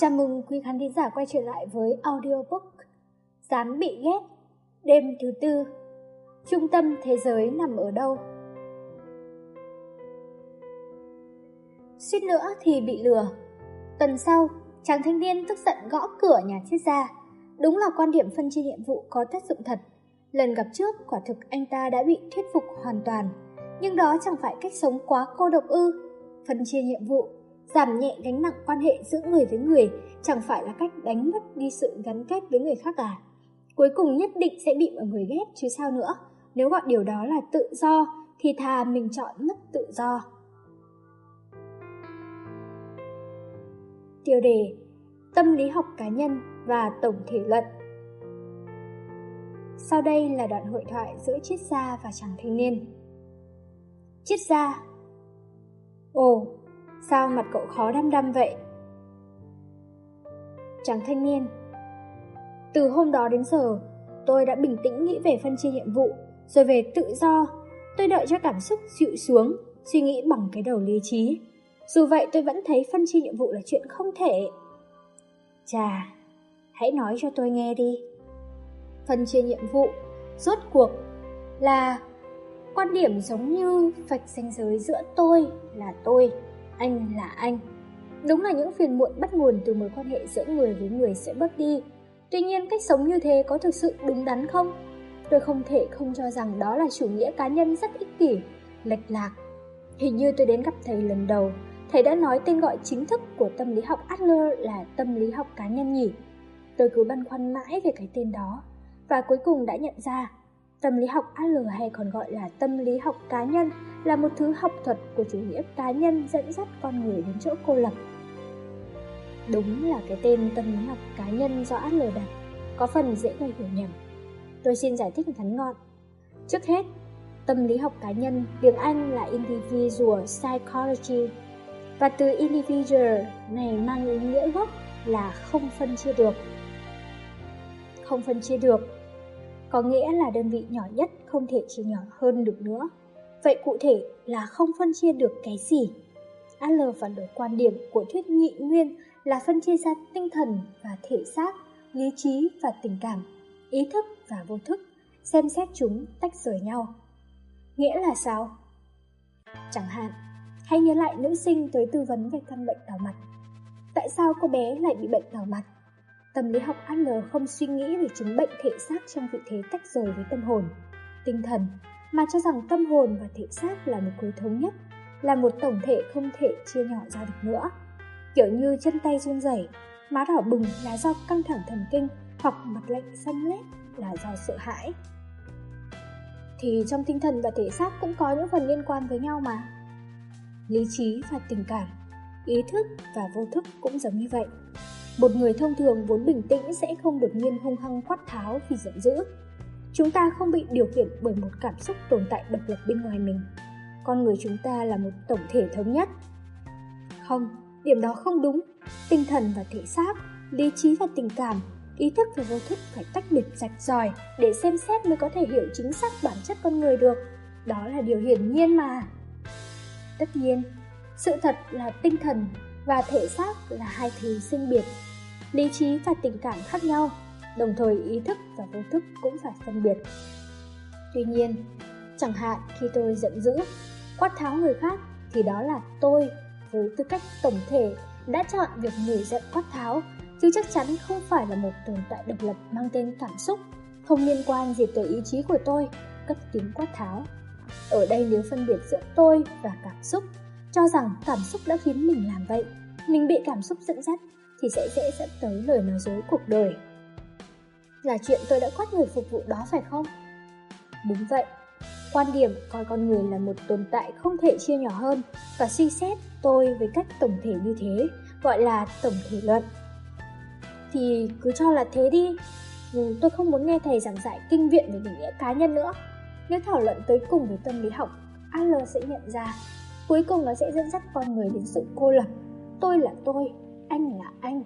Chào mừng quý khán thính giả quay trở lại với audiobook Dám bị ghét Đêm thứ tư. Trung tâm thế giới nằm ở đâu? Suýt nữa thì bị lừa. Tuần sau, chàng thanh niên tức giận gõ cửa nhà triết gia. Đúng là quan điểm phân chia nhiệm vụ có tác dụng thật. Lần gặp trước, quả thực anh ta đã bị thuyết phục hoàn toàn. Nhưng đó chẳng phải cách sống quá cô độc ư. Phân chia nhiệm vụ Giảm nhẹ gánh nặng quan hệ giữa người với người chẳng phải là cách đánh mất đi sự gắn kết với người khác à. Cuối cùng nhất định sẽ bị mọi người ghét chứ sao nữa. Nếu gọi điều đó là tự do thì thà mình chọn mất tự do. Tiêu đề Tâm lý học cá nhân và tổng thể luận Sau đây là đoạn hội thoại giữa triết gia và chàng thanh niên. Triết gia Ồ, Sao mặt cậu khó đăm đăm vậy? Chàng thanh niên Từ hôm đó đến giờ, tôi đã bình tĩnh nghĩ về phân chia nhiệm vụ, rồi về tự do. Tôi đợi cho cảm xúc dịu xuống, suy nghĩ bằng cái đầu lý trí. Dù vậy tôi vẫn thấy phân chia nhiệm vụ là chuyện không thể. Chà, hãy nói cho tôi nghe đi. Phân chia nhiệm vụ, rốt cuộc, là quan điểm giống như vạch ranh giới giữa tôi là tôi anh là anh. Đúng là những phiền muộn bắt nguồn từ mối quan hệ giữa người với người sẽ bớt đi. Tuy nhiên cách sống như thế có thực sự đúng đắn không? Tôi không thể không cho rằng đó là chủ nghĩa cá nhân rất ích kỷ, lệch lạc. Hình như tôi đến gặp thầy lần đầu, thầy đã nói tên gọi chính thức của tâm lý học Adler là tâm lý học cá nhân nhỉ. Tôi cứ băn khoăn mãi về cái tên đó, và cuối cùng đã nhận ra Tâm lý học AL hay còn gọi là tâm lý học cá nhân là một thứ học thuật của chủ nghĩa cá nhân dẫn dắt con người đến chỗ cô lập. Đúng là cái tên tâm lý học cá nhân do AL đặt, có phần dễ gây hiểu nhầm. Tôi xin giải thích ngắn gọn. Trước hết, tâm lý học cá nhân tiếng Anh là individual psychology và từ individual này mang ý nghĩa gốc là không phân chia được. Không phân chia được có nghĩa là đơn vị nhỏ nhất không thể chia nhỏ hơn được nữa. Vậy cụ thể là không phân chia được cái gì? Adler phản đối quan điểm của thuyết nhị nguyên là phân chia ra tinh thần và thể xác, lý trí và tình cảm, ý thức và vô thức, xem xét chúng tách rời nhau. Nghĩa là sao? Chẳng hạn, hãy nhớ lại nữ sinh tới tư vấn về căn bệnh đỏ mặt. Tại sao cô bé lại bị bệnh đỏ mặt? Tâm lý học AL không suy nghĩ về chứng bệnh thể xác trong vị thế tách rời với tâm hồn, tinh thần, mà cho rằng tâm hồn và thể xác là một khối thống nhất, là một tổng thể không thể chia nhỏ ra được nữa. Kiểu như chân tay run rẩy, má đỏ bừng là do căng thẳng thần kinh hoặc mặt lạnh xanh lét là do sợ hãi. Thì trong tinh thần và thể xác cũng có những phần liên quan với nhau mà. Lý trí và tình cảm, ý thức và vô thức cũng giống như vậy. Một người thông thường vốn bình tĩnh sẽ không đột nhiên hung hăng quát tháo vì giận dữ. Chúng ta không bị điều khiển bởi một cảm xúc tồn tại độc lập bên ngoài mình. Con người chúng ta là một tổng thể thống nhất. Không, điểm đó không đúng. Tinh thần và thể xác, lý trí và tình cảm, ý thức và vô thức phải tách biệt rạch ròi để xem xét mới có thể hiểu chính xác bản chất con người được. Đó là điều hiển nhiên mà. Tất nhiên, sự thật là tinh thần và thể xác là hai thứ sinh biệt. Lý trí và tình cảm khác nhau, đồng thời ý thức và vô thức cũng phải phân biệt. Tuy nhiên, chẳng hạn khi tôi giận dữ, quát tháo người khác thì đó là tôi với tư cách tổng thể đã chọn việc người giận quát tháo chứ chắc chắn không phải là một tồn tại độc lập mang tên cảm xúc không liên quan gì tới ý chí của tôi cất tiếng quát tháo ở đây nếu phân biệt giữa tôi và cảm xúc cho rằng cảm xúc đã khiến mình làm vậy mình bị cảm xúc dẫn dắt thì sẽ dễ dẫn tới lời nói dối cuộc đời. Là chuyện tôi đã quát người phục vụ đó phải không? Đúng vậy, quan điểm coi con người là một tồn tại không thể chia nhỏ hơn và suy xét tôi với cách tổng thể như thế, gọi là tổng thể luận. Thì cứ cho là thế đi, nhưng tôi không muốn nghe thầy giảng giải kinh viện về định nghĩa cá nhân nữa. Nếu thảo luận tới cùng với tâm lý học, Adler sẽ nhận ra cuối cùng nó sẽ dẫn dắt con người đến sự cô lập Tôi là tôi, anh là anh.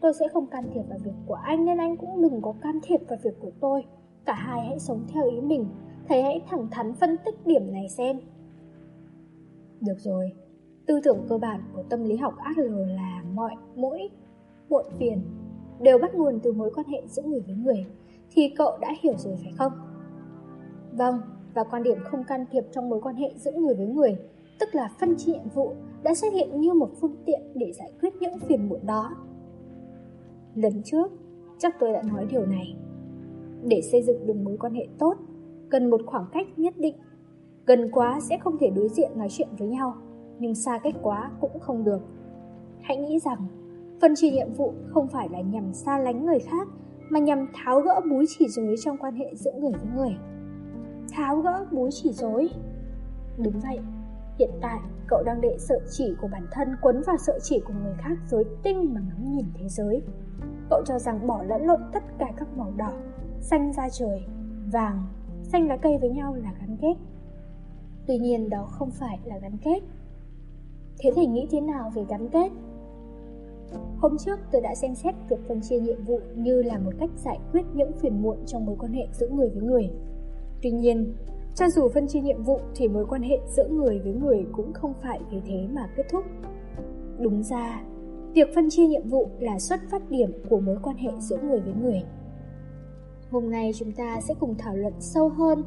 Tôi sẽ không can thiệp vào việc của anh nên anh cũng đừng có can thiệp vào việc của tôi. Cả hai hãy sống theo ý mình. Thầy hãy thẳng thắn phân tích điểm này xem. Được rồi, tư tưởng cơ bản của tâm lý học al là mọi mỗi muộn phiền đều bắt nguồn từ mối quan hệ giữa người với người, thì cậu đã hiểu rồi phải không? Vâng, và quan điểm không can thiệp trong mối quan hệ giữa người với người, tức là phân chia nhiệm vụ, đã xuất hiện như một phương tiện để giải quyết muộn đó. Lần trước, chắc tôi đã nói điều này. Để xây dựng được mối quan hệ tốt, cần một khoảng cách nhất định. Gần quá sẽ không thể đối diện nói chuyện với nhau, nhưng xa cách quá cũng không được. Hãy nghĩ rằng, phân chia nhiệm vụ không phải là nhằm xa lánh người khác, mà nhằm tháo gỡ búi chỉ rối trong quan hệ giữa người với người. Tháo gỡ búi chỉ rối? Đúng vậy, hiện tại cậu đang để sợ chỉ của bản thân quấn vào sợ chỉ của người khác dối tinh mà ngắm nhìn thế giới. Cậu cho rằng bỏ lẫn lộn tất cả các màu đỏ, xanh da trời, vàng, xanh lá cây với nhau là gắn kết. Tuy nhiên đó không phải là gắn kết. Thế thì nghĩ thế nào về gắn kết? Hôm trước tôi đã xem xét việc phân chia nhiệm vụ như là một cách giải quyết những phiền muộn trong mối quan hệ giữa người với người. Tuy nhiên, cho dù phân chia nhiệm vụ thì mối quan hệ giữa người với người cũng không phải vì thế mà kết thúc. Đúng ra, việc phân chia nhiệm vụ là xuất phát điểm của mối quan hệ giữa người với người. Hôm nay chúng ta sẽ cùng thảo luận sâu hơn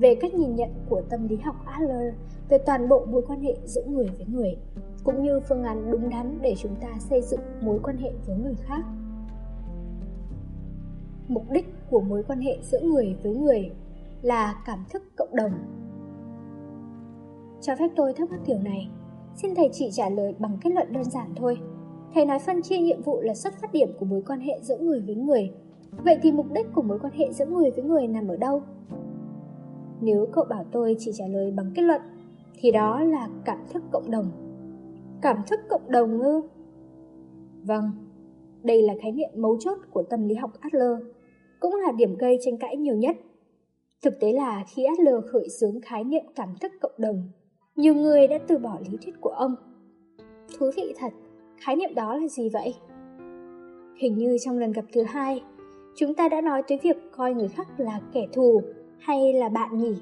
về cách nhìn nhận của tâm lý học Adler về toàn bộ mối quan hệ giữa người với người, cũng như phương án đúng đắn để chúng ta xây dựng mối quan hệ với người khác. Mục đích của mối quan hệ giữa người với người là cảm thức cộng đồng. Cho phép tôi thắc mắc điều này. Xin thầy chỉ trả lời bằng kết luận đơn giản thôi. Thầy nói phân chia nhiệm vụ là xuất phát điểm của mối quan hệ giữa người với người. Vậy thì mục đích của mối quan hệ giữa người với người nằm ở đâu? Nếu cậu bảo tôi chỉ trả lời bằng kết luận, thì đó là cảm thức cộng đồng. Cảm thức cộng đồng ư? Vâng, đây là khái niệm mấu chốt của tâm lý học Adler, cũng là điểm gây tranh cãi nhiều nhất. Thực tế là khi Adler khởi xướng khái niệm cảm thức cộng đồng, nhiều người đã từ bỏ lý thuyết của ông. Thú vị thật, khái niệm đó là gì vậy? Hình như trong lần gặp thứ hai, chúng ta đã nói tới việc coi người khác là kẻ thù hay là bạn nhỉ?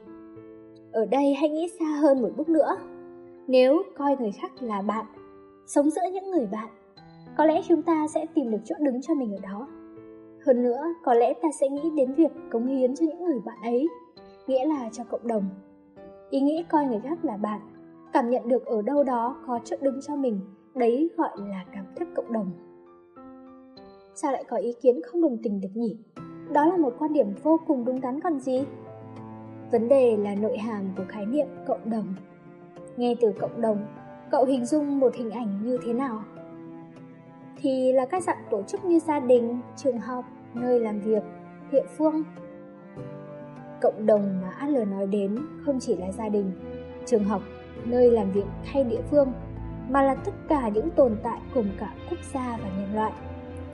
Ở đây hãy nghĩ xa hơn một bước nữa. Nếu coi người khác là bạn, sống giữa những người bạn, có lẽ chúng ta sẽ tìm được chỗ đứng cho mình ở đó. Hơn nữa, có lẽ ta sẽ nghĩ đến việc cống hiến cho những người bạn ấy, nghĩa là cho cộng đồng. Ý nghĩ coi người khác là bạn, cảm nhận được ở đâu đó có chỗ đứng cho mình, đấy gọi là cảm thức cộng đồng. Sao lại có ý kiến không đồng tình được nhỉ? Đó là một quan điểm vô cùng đúng đắn còn gì? Vấn đề là nội hàm của khái niệm cộng đồng. Nghe từ cộng đồng, cậu hình dung một hình ảnh như thế nào? Thì là các dạng tổ chức như gia đình, trường học, nơi làm việc, địa phương. Cộng đồng mà Adler nói đến không chỉ là gia đình, trường học, nơi làm việc hay địa phương, mà là tất cả những tồn tại cùng cả quốc gia và nhân loại,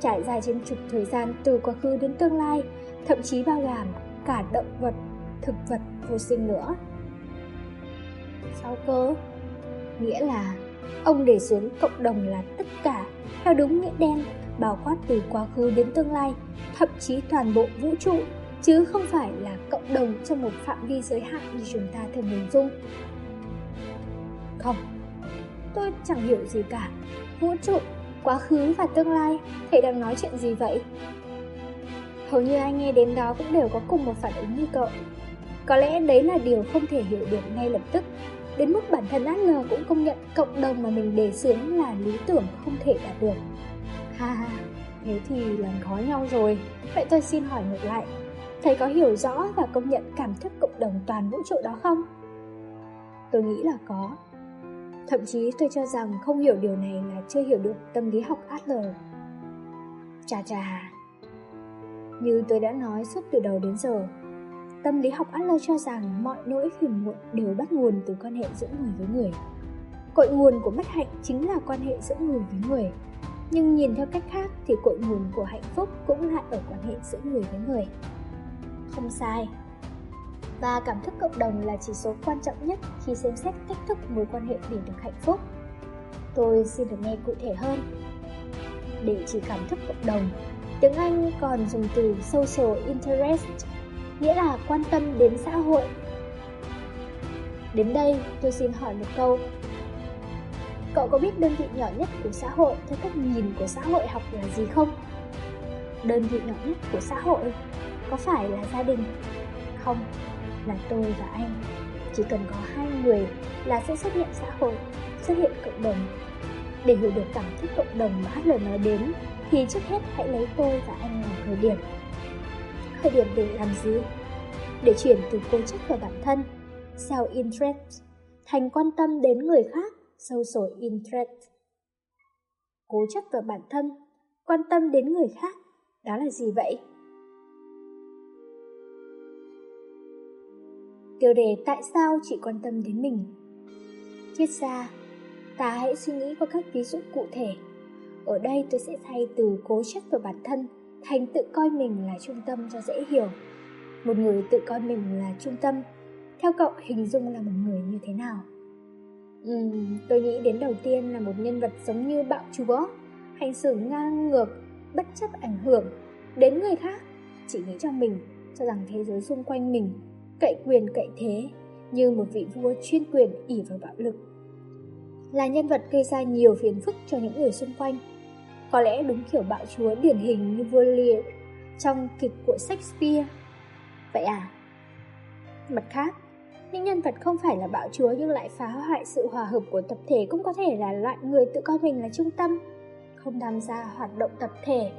trải dài trên trục thời gian từ quá khứ đến tương lai, thậm chí bao gồm cả động vật, thực vật vô sinh nữa. Sao cơ? Nghĩa là ông đề xuống cộng đồng là tất cả, theo đúng nghĩa đen, bao quát từ quá khứ đến tương lai, thậm chí toàn bộ vũ trụ, chứ không phải là cộng đồng trong một phạm vi giới hạn như chúng ta thường hình dung. Không, tôi chẳng hiểu gì cả. Vũ trụ, quá khứ và tương lai, thầy đang nói chuyện gì vậy? Hầu như ai nghe đến đó cũng đều có cùng một phản ứng như cậu. Có lẽ đấy là điều không thể hiểu được ngay lập tức. Đến mức bản thân Adler cũng công nhận cộng đồng mà mình đề xướng là lý tưởng không thể đạt được. Ha ha, thế thì làm khó nhau rồi. Vậy tôi xin hỏi ngược lại, thầy có hiểu rõ và công nhận cảm thức cộng đồng toàn vũ trụ đó không? Tôi nghĩ là có. Thậm chí tôi cho rằng không hiểu điều này là chưa hiểu được tâm lý học Adler. Chà chà, như tôi đã nói suốt từ đầu đến giờ, tâm lý học Adler cho rằng mọi nỗi phiền muộn đều bắt nguồn từ quan hệ giữa người với người. Cội nguồn của bất hạnh chính là quan hệ giữa người với người. Nhưng nhìn theo cách khác thì cội nguồn của hạnh phúc cũng lại ở quan hệ giữa người với người. Không sai. Và cảm thức cộng đồng là chỉ số quan trọng nhất khi xem xét cách thức mối quan hệ để được hạnh phúc. Tôi xin được nghe cụ thể hơn. Để chỉ cảm thức cộng đồng, tiếng Anh còn dùng từ social interest, nghĩa là quan tâm đến xã hội. Đến đây, tôi xin hỏi một câu. Cậu có biết đơn vị nhỏ nhất của xã hội theo cách nhìn của xã hội học là gì không? Đơn vị nhỏ nhất của xã hội có phải là gia đình? Không, là tôi và anh. Chỉ cần có hai người là sẽ xuất hiện xã hội, xuất hiện cộng đồng. Để hiểu được cảm thức cộng đồng mà HL nói đến, thì trước hết hãy lấy tôi và anh làm khởi điểm. Khởi điểm để làm gì? Để chuyển từ cố chấp vào bản thân, self-interest, thành quan tâm đến người khác, social interest. Cố chấp vào bản thân, quan tâm đến người khác, đó là gì vậy? Tiêu đề tại sao chị quan tâm đến mình? thiết ra, ta hãy suy nghĩ qua các ví dụ cụ thể. Ở đây tôi sẽ thay từ cố chấp vào bản thân thành tự coi mình là trung tâm cho dễ hiểu. Một người tự coi mình là trung tâm, theo cậu hình dung là một người như thế nào? Uhm, tôi nghĩ đến đầu tiên là một nhân vật giống như bạo chúa, hành xử ngang ngược, bất chấp ảnh hưởng đến người khác, chỉ nghĩ cho mình, cho rằng thế giới xung quanh mình cậy quyền cậy thế như một vị vua chuyên quyền ỉ vào bạo lực. Là nhân vật gây ra nhiều phiền phức cho những người xung quanh. Có lẽ đúng kiểu bạo chúa điển hình như vua Lear trong kịch của Shakespeare. Vậy à? Mặt khác, những nhân vật không phải là bạo chúa nhưng lại phá hoại sự hòa hợp của tập thể cũng có thể là loại người tự coi mình là trung tâm, không tham gia hoạt động tập thể,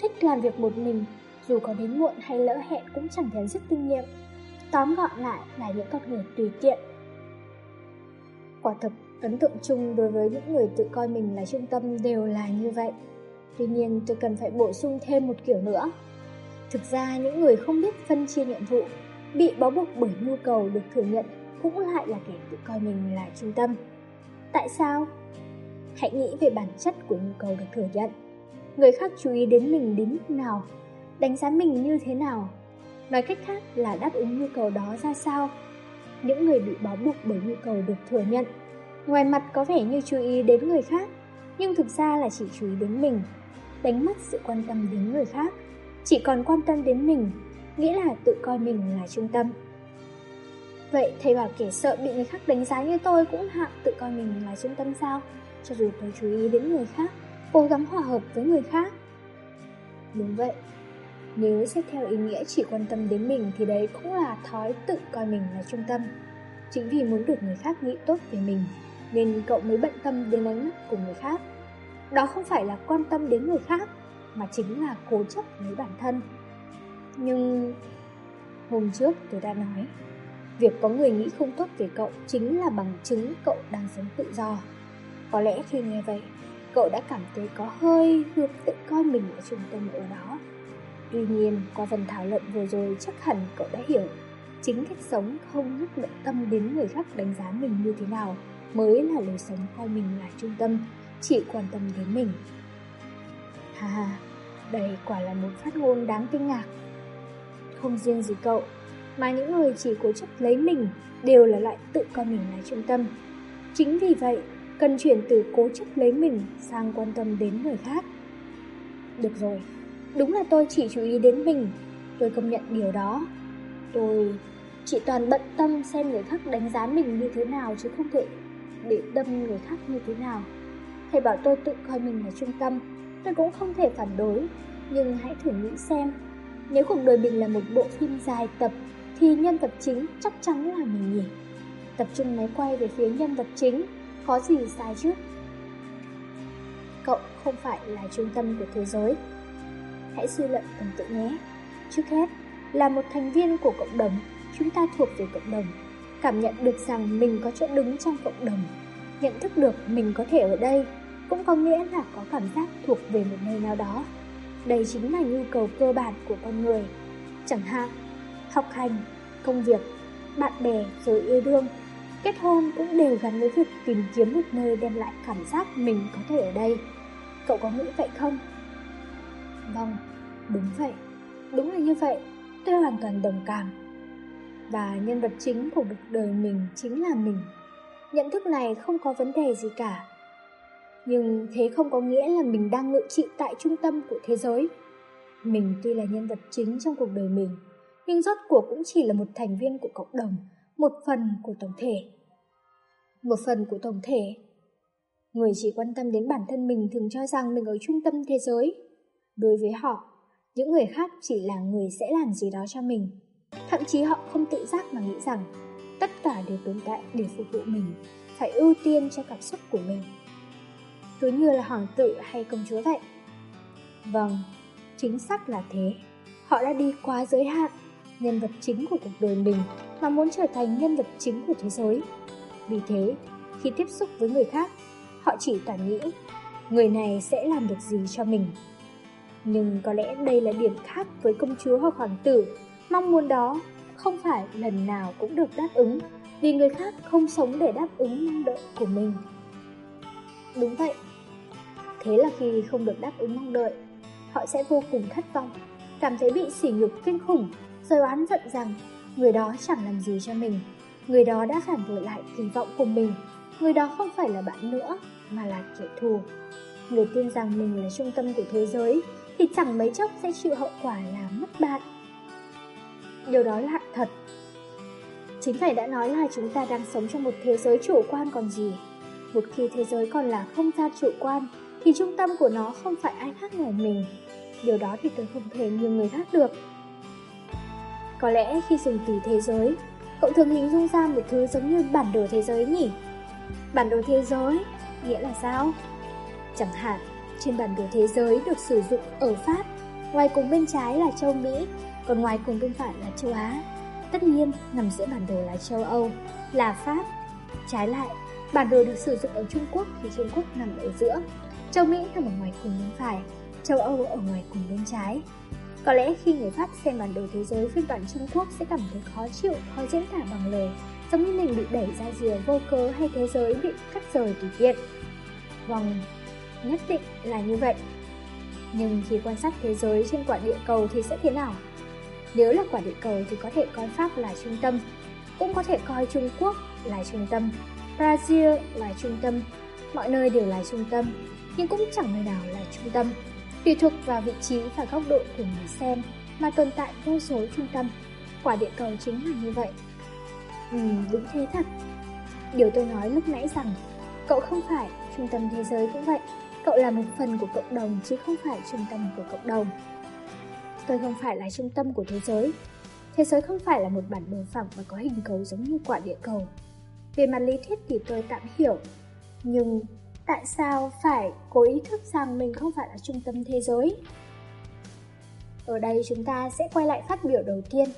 thích làm việc một mình, dù có đến muộn hay lỡ hẹn cũng chẳng thèm sức kinh nghiệm. Tóm gọn lại là những con người tùy tiện. Quả thực, ấn tượng chung đối với những người tự coi mình là trung tâm đều là như vậy. Tuy nhiên tôi cần phải bổ sung thêm một kiểu nữa. Thực ra những người không biết phân chia nhiệm vụ, bị bó buộc bởi nhu cầu được thừa nhận cũng lại là kẻ tự coi mình là trung tâm. Tại sao? Hãy nghĩ về bản chất của nhu cầu được thừa nhận. Người khác chú ý đến mình đến mức nào, đánh giá mình như thế nào Nói cách khác là đáp ứng nhu cầu đó ra sao. Những người bị bó buộc bởi nhu cầu được thừa nhận. Ngoài mặt có vẻ như chú ý đến người khác, nhưng thực ra là chỉ chú ý đến mình. Đánh mất sự quan tâm đến người khác. Chỉ còn quan tâm đến mình, nghĩa là tự coi mình là trung tâm. Vậy thầy bảo kẻ sợ bị người khác đánh giá như tôi cũng hạng tự coi mình là trung tâm sao? Cho dù tôi chú ý đến người khác, cố gắng hòa hợp với người khác. Đúng vậy, nếu xét theo ý nghĩa chỉ quan tâm đến mình thì đấy cũng là thói tự coi mình là trung tâm. Chính vì muốn được người khác nghĩ tốt về mình, nên cậu mới bận tâm đến ánh mắt của người khác. Đó không phải là quan tâm đến người khác, mà chính là cố chấp với bản thân. Nhưng hôm trước tôi đã nói, việc có người nghĩ không tốt về cậu chính là bằng chứng cậu đang sống tự do. Có lẽ khi nghe vậy, cậu đã cảm thấy có hơi hương tự coi mình là trung tâm ở đó. Tuy nhiên, qua phần thảo luận vừa rồi chắc hẳn cậu đã hiểu Chính cách sống không nhất bận tâm đến người khác đánh giá mình như thế nào Mới là lối sống coi mình là trung tâm Chỉ quan tâm đến mình Ha ha, đây quả là một phát ngôn đáng kinh ngạc không riêng gì cậu, Mà những người chỉ cố chấp lấy mình Đều là loại tự coi mình là trung tâm. Chính vì vậy, Cần chuyển từ cố chấp lấy mình Sang quan tâm đến người khác. Được rồi, Đúng là tôi chỉ chú ý đến mình, Tôi công nhận điều đó. Tôi, chỉ toàn bận tâm xem người khác đánh giá mình như thế nào Chứ không thể để đâm người khác như thế nào. Thầy bảo tôi tự coi mình là trung tâm, Tôi cũng không thể phản đối, Nhưng hãy thử nghĩ xem nếu cuộc đời mình là một bộ phim dài tập Thì nhân vật chính chắc chắn là mình nhỉ? Tập trung máy quay về phía nhân vật chính Có gì sai chứ? Cậu không phải là trung tâm của thế giới. Hãy suy luận tuần tự nhé. Trước hết, là một thành viên của cộng đồng, chúng ta thuộc về cộng đồng, cảm nhận được rằng mình có chỗ đứng trong cộng đồng, nhận thức được mình có thể ở đây, cũng có nghĩa là có cảm giác thuộc về một nơi nào đó. Đây chính là nhu cầu cơ bản của con người. Chẳng hạn, học hành, công việc, bạn bè rồi yêu đương, kết hôn cũng đều gắn với việc tìm kiếm một nơi đem lại cảm giác mình có thể ở đây. Cậu có nghĩ vậy không? Vâng, đúng vậy, đúng là như vậy, tôi hoàn toàn đồng cảm. Và nhân vật chính của cuộc đời mình chính là mình. Nhận thức này không có vấn đề gì cả. Nhưng thế không có nghĩa là mình đang ngự trị tại trung tâm của thế giới. Mình tuy là nhân vật chính trong cuộc đời mình, nhưng rốt cuộc cũng chỉ là một thành viên của cộng đồng, một phần của tổng thể. Một phần của tổng thể. Người chỉ quan tâm đến bản thân mình thường cho rằng mình ở trung tâm thế giới. Đối với họ, những người khác chỉ là người sẽ làm gì đó cho mình. Thậm chí họ không tự giác mà nghĩ rằng tất cả đều tồn tại để phục vụ mình, phải ưu tiên cho cảm xúc của mình. Cứ như là hoàng tử hay công chúa vậy. Vâng, chính xác là thế. Họ đã đi quá giới hạn, nhân vật chính của cuộc đời mình mà muốn trở thành nhân vật chính của thế giới. Vì thế, khi tiếp xúc với người khác, họ chỉ toàn nghĩ người này sẽ làm được gì cho mình. Nhưng có lẽ đây là điểm khác với công chúa hoặc hoàng tử, mong muốn đó không phải lần nào cũng được đáp ứng, vì người khác không sống để đáp ứng mong đợi của mình. Đúng vậy. Thế là khi không được đáp ứng mong đợi, họ sẽ vô cùng thất vọng, cảm thấy bị sỉ nhục kinh khủng, rồi oán giận rằng người đó chẳng làm gì cho mình, người đó đã phản bội lại kỳ vọng của mình, người đó không phải là bạn nữa, mà là kẻ thù. Người tin rằng mình là trung tâm của thế giới, thì chẳng mấy chốc sẽ chịu hậu quả là mất bạn. Điều đó là thật. Chính phải đã nói là chúng ta đang sống trong một thế giới chủ quan còn gì. Một khi thế giới còn là không gian chủ quan, thì trung tâm của nó không phải ai khác ngoài mình. Điều đó thì tôi không thể như người khác được. Có lẽ khi dùng từ thế giới, cậu thường hình dung ra một thứ giống như bản đồ thế giới nhỉ? Bản đồ thế giới, nghĩa là sao? Chẳng hạn, trên bản đồ thế giới được sử dụng ở Pháp, ngoài cùng bên trái là châu Mỹ, còn ngoài cùng bên phải là châu Á. Tất nhiên, nằm giữa bản đồ là châu Âu, là Pháp. Trái lại, bản đồ được sử dụng ở Trung Quốc thì Trung Quốc nằm ở giữa, châu Mỹ nằm ở ngoài cùng bên phải, châu Âu ở ngoài cùng bên trái. Có lẽ khi người Pháp xem bản đồ thế giới phiên bản Trung Quốc sẽ cảm thấy khó chịu, khó diễn tả bằng lời, giống như mình bị đẩy ra rìa vô cớ hay thế giới bị cắt rời tùy tiện. Vâng, nhất định là như vậy. Nhưng khi quan sát thế giới trên quả địa cầu thì sẽ thế nào? Nếu là quả địa cầu thì có thể coi Pháp là trung tâm, cũng có thể coi Trung Quốc là trung tâm, Brazil là trung tâm, mọi nơi đều là trung tâm, nhưng cũng chẳng nơi nào là trung tâm. Tùy thuộc vào vị trí và góc độ của người xem mà tồn tại vô số trung tâm. Quả địa cầu chính là như vậy. Ừ, đúng thế thật. Điều tôi nói lúc nãy rằng, cậu không phải trung tâm thế giới cũng vậy. Cậu là một phần của cộng đồng chứ không phải trung tâm của cộng đồng. Tôi không phải là trung tâm của thế giới. Thế giới không phải là một bản đồ phẳng và có hình cầu giống như quả địa cầu. Về mặt lý thuyết thì tôi tạm hiểu, nhưng tại sao phải cố ý thức rằng mình không phải là trung tâm thế giới? Ở đây chúng ta sẽ quay lại phát biểu đầu tiên.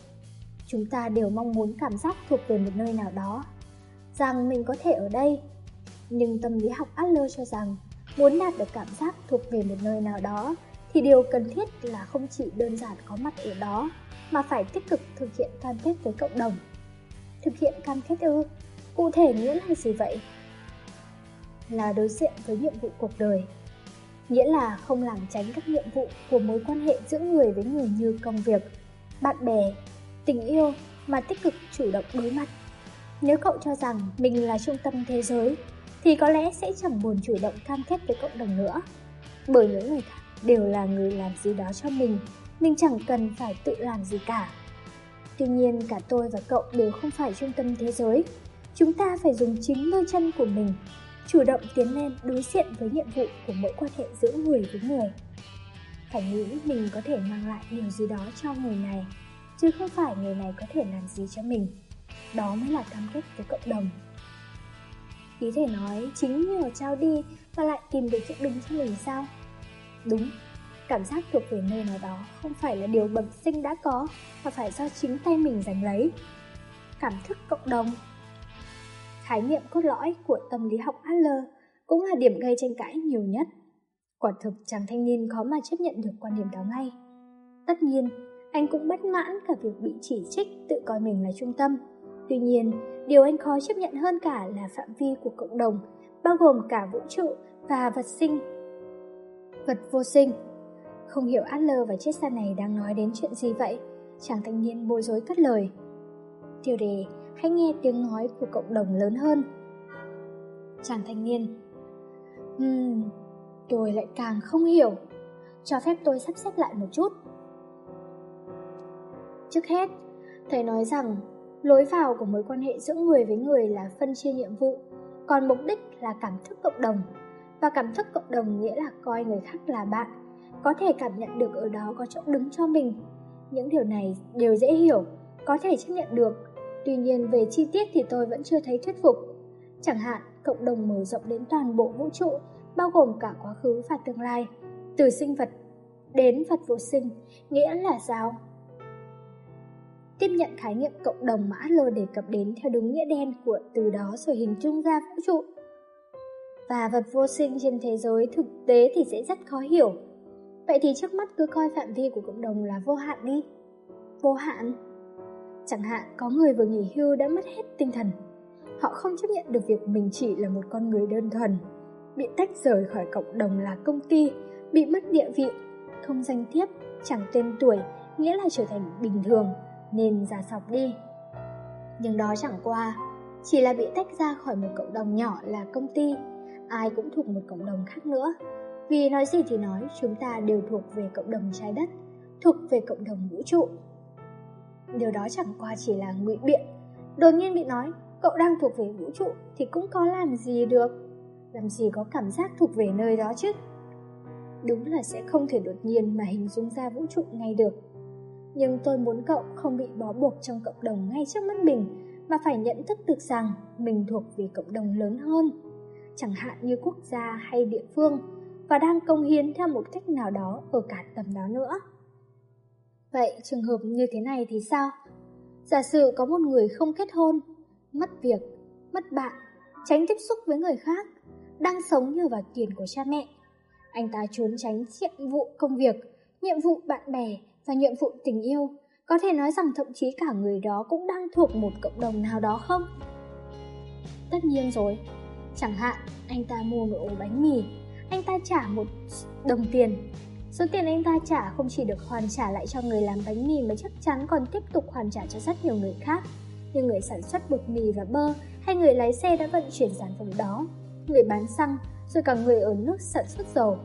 Chúng ta đều mong muốn cảm giác thuộc về một nơi nào đó, rằng mình có thể ở đây. Nhưng tâm lý học Adler cho rằng muốn đạt được cảm giác thuộc về một nơi nào đó thì điều cần thiết là không chỉ đơn giản có mặt ở đó mà phải tích cực thực hiện cam kết với cộng đồng. Thực hiện cam kết ư? Cụ thể nghĩa là gì vậy? Là đối diện với nhiệm vụ cuộc đời. Nghĩa là không lảng tránh các nhiệm vụ của mối quan hệ giữa người với người như công việc, bạn bè, tình yêu mà tích cực chủ động đối mặt. Nếu cậu cho rằng mình là trung tâm thế giới, thì có lẽ sẽ chẳng buồn chủ động cam kết với cộng đồng nữa. Bởi những người khác đều là người làm gì đó cho mình, mình chẳng cần phải tự làm gì cả. Tuy nhiên cả tôi và cậu đều không phải trung tâm thế giới. Chúng ta phải dùng chính đôi chân của mình, chủ động tiến lên đối diện với nhiệm vụ của mỗi quan hệ giữa người với người. Phải nghĩ mình có thể mang lại điều gì đó cho người này, chứ không phải người này có thể làm gì cho mình. Đó mới là cam kết với cộng đồng. Ý thể nói chính nhờ trao đi và lại tìm được chỗ đứng cho mình sao? Đúng, cảm giác thuộc về nơi nào đó không phải là điều bẩm sinh đã có mà phải do chính tay mình giành lấy. Cảm thức cộng đồng Khái niệm cốt lõi của tâm lý học Adler cũng là điểm gây tranh cãi nhiều nhất. Quả thực chàng thanh niên khó mà chấp nhận được quan điểm đó ngay. Tất nhiên, anh cũng bất mãn cả việc bị chỉ trích tự coi mình là trung tâm. Tuy nhiên, điều anh khó chấp nhận hơn cả là phạm vi của cộng đồng, bao gồm cả vũ trụ và vật sinh vật vô sinh. Không hiểu Adler và triết gia này đang nói đến chuyện gì vậy? Chàng thanh niên bối rối cất lời. Tiêu đề, hãy nghe tiếng nói của cộng đồng lớn hơn. Chàng thanh niên. Ừm, tôi lại càng không hiểu. Cho phép tôi sắp xếp lại một chút. Trước hết, thầy nói rằng lối vào của mối quan hệ giữa người với người là phân chia nhiệm vụ, còn mục đích là cảm thức cộng đồng Và cảm thức cộng đồng nghĩa là coi người khác là bạn, có thể cảm nhận được ở đó có chỗ đứng cho mình. Những điều này đều dễ hiểu, có thể chấp nhận được. Tuy nhiên về chi tiết thì tôi vẫn chưa thấy thuyết phục. Chẳng hạn, cộng đồng mở rộng đến toàn bộ vũ trụ, bao gồm cả quá khứ và tương lai, từ sinh vật đến vật vô sinh, nghĩa là giáo. Tiếp nhận khái niệm cộng đồng mà Adler đề cập đến theo đúng nghĩa đen của từ đó rồi hình dung ra vũ trụ. Và vật vô sinh trên thế giới thực tế thì sẽ rất khó hiểu. Vậy thì trước mắt cứ coi phạm vi của cộng đồng là vô hạn đi. Vô hạn? Chẳng hạn có người vừa nghỉ hưu đã mất hết tinh thần. Họ không chấp nhận được việc mình chỉ là một con người đơn thuần. Bị tách rời khỏi cộng đồng là công ty, bị mất địa vị, không danh thiếp, chẳng tên tuổi, nghĩa là trở thành bình thường, nên giả sọc đi. Nhưng đó chẳng qua, chỉ là bị tách ra khỏi một cộng đồng nhỏ là công ty, ai cũng thuộc một cộng đồng khác nữa. Vì nói gì thì nói, chúng ta đều thuộc về cộng đồng trái đất, thuộc về cộng đồng vũ trụ. Điều đó chẳng qua chỉ là ngụy biện. Đột nhiên bị nói, cậu đang thuộc về vũ trụ thì cũng có làm gì được. Làm gì có cảm giác thuộc về nơi đó chứ. Đúng là sẽ không thể đột nhiên mà hình dung ra vũ trụ ngay được. Nhưng tôi muốn cậu không bị bó buộc trong cộng đồng ngay trước mắt mình, mà phải nhận thức được rằng mình thuộc về cộng đồng lớn hơn, chẳng hạn như quốc gia hay địa phương, và đang công hiến theo một cách nào đó ở cả tầm đó nữa. Vậy trường hợp như thế này thì sao? Giả sử có một người không kết hôn, mất việc, mất bạn, tránh tiếp xúc với người khác, đang sống nhờ vào tiền của cha mẹ. Anh ta trốn tránh nhiệm vụ công việc, nhiệm vụ bạn bè và nhiệm vụ tình yêu. Có thể nói rằng thậm chí cả người đó cũng đang thuộc một cộng đồng nào đó không? Tất nhiên rồi. Chẳng hạn, anh ta mua một ổ bánh mì, anh ta trả một đồng tiền. Số tiền anh ta trả không chỉ được hoàn trả lại cho người làm bánh mì mà chắc chắn còn tiếp tục hoàn trả cho rất nhiều người khác, như người sản xuất bột mì và bơ hay người lái xe đã vận chuyển sản phẩm đó, người bán xăng, rồi cả người ở nước sản xuất dầu.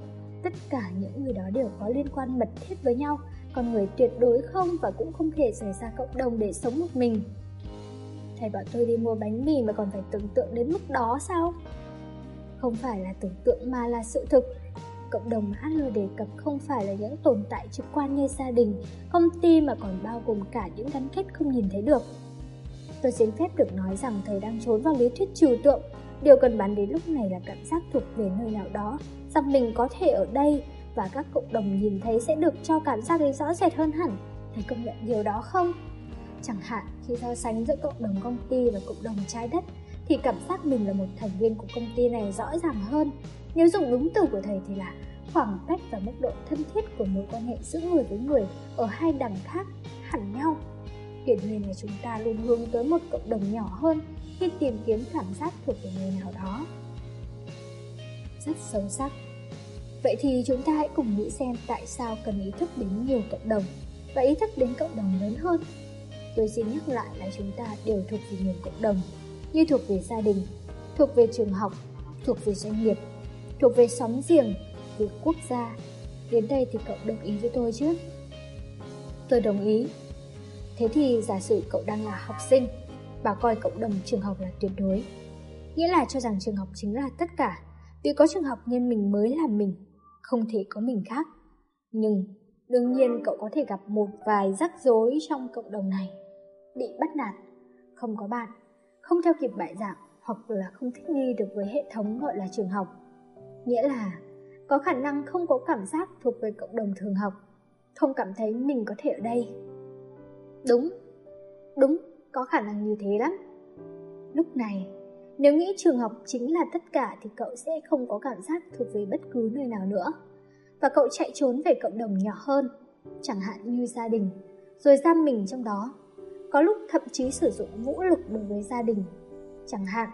Tất cả những người đó đều có liên quan mật thiết với nhau con người tuyệt đối không và cũng không thể rời ra cộng đồng để sống một mình. Thầy bảo tôi đi mua bánh mì mà còn phải tưởng tượng đến mức đó sao? Không phải là tưởng tượng mà là sự thực. Cộng đồng mà Adler đề cập không phải là những tồn tại trực quan như gia đình, công ty mà còn bao gồm cả những gắn kết không nhìn thấy được. Tôi xin phép được nói rằng thầy đang trốn vào lý thuyết trừu tượng. Điều cần bán đến lúc này là cảm giác thuộc về nơi nào đó, rằng mình có thể ở đây và các cộng đồng nhìn thấy sẽ được cho cảm giác ấy rõ rệt hơn hẳn. Thầy công nhận điều đó không? Chẳng hạn khi so sánh giữa cộng đồng công ty và cộng đồng trái đất thì cảm giác mình là một thành viên của công ty này rõ ràng hơn. Nếu dùng đúng từ của thầy thì là khoảng cách và mức độ thân thiết của mối quan hệ giữa người với người ở hai đẳng khác hẳn nhau. Điển hình là chúng ta luôn hướng tới một cộng đồng nhỏ hơn khi tìm kiếm cảm giác thuộc về người nào đó. Rất sâu sắc Vậy thì chúng ta hãy cùng nghĩ xem tại sao cần ý thức đến nhiều cộng đồng và ý thức đến cộng đồng lớn hơn. Tôi xin nhắc lại là chúng ta đều thuộc về nhiều cộng đồng, như thuộc về gia đình, thuộc về trường học, thuộc về doanh nghiệp, thuộc về xóm giềng, về quốc gia. Đến đây thì cậu đồng ý với tôi chứ? Tôi đồng ý. Thế thì giả sử cậu đang là học sinh bà coi cộng đồng trường học là tuyệt đối. Nghĩa là cho rằng trường học chính là tất cả, vì có trường học nên mình mới là mình không thể có mình khác. Nhưng đương nhiên cậu có thể gặp một vài rắc rối trong cộng đồng này. Bị bắt nạt, không có bạn, không theo kịp bài giảng hoặc là không thích nghi được với hệ thống gọi là trường học. Nghĩa là có khả năng không có cảm giác thuộc về cộng đồng thường học, không cảm thấy mình có thể ở đây. Đúng, đúng, có khả năng như thế lắm. Lúc này, nếu nghĩ trường học chính là tất cả thì cậu sẽ không có cảm giác thuộc về bất cứ nơi nào nữa. Và cậu chạy trốn về cộng đồng nhỏ hơn, chẳng hạn như gia đình, rồi giam mình trong đó. Có lúc thậm chí sử dụng vũ lực đối với gia đình. Chẳng hạn,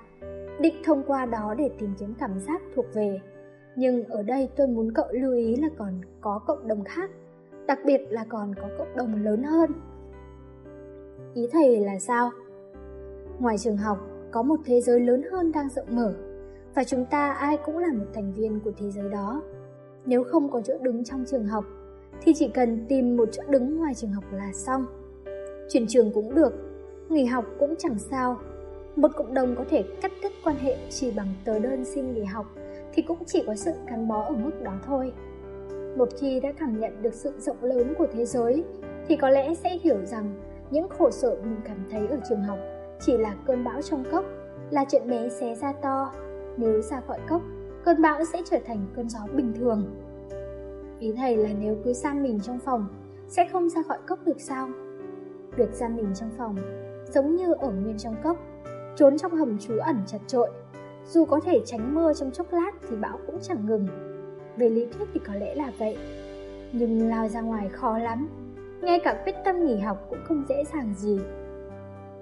định thông qua đó để tìm kiếm cảm giác thuộc về. Nhưng ở đây tôi muốn cậu lưu ý là còn có cộng đồng khác, đặc biệt là còn có cộng đồng lớn hơn. Ý thầy là sao? Ngoài trường học, có một thế giới lớn hơn đang rộng mở và chúng ta ai cũng là một thành viên của thế giới đó. Nếu không có chỗ đứng trong trường học thì chỉ cần tìm một chỗ đứng ngoài trường học là xong. Chuyển trường cũng được, nghỉ học cũng chẳng sao. Một cộng đồng có thể cắt đứt quan hệ chỉ bằng tờ đơn xin nghỉ học thì cũng chỉ có sự gắn bó ở mức đó thôi. Một khi đã cảm nhận được sự rộng lớn của thế giới, thì có lẽ sẽ hiểu rằng những khổ sở mình cảm thấy ở trường học chỉ là cơn bão trong cốc, là chuyện bé xé ra to. Nếu ra khỏi cốc, cơn bão sẽ trở thành cơn gió bình thường. Ý thầy là nếu cứ giam mình trong phòng, sẽ không ra khỏi cốc được sao? Việc giam mình trong phòng, giống như ở nguyên trong cốc, trốn trong hầm trú ẩn chặt trội. Dù có thể tránh mưa trong chốc lát thì bão cũng chẳng ngừng. Về lý thuyết thì có lẽ là vậy, nhưng lao ra ngoài khó lắm. Ngay cả quyết tâm nghỉ học cũng không dễ dàng gì.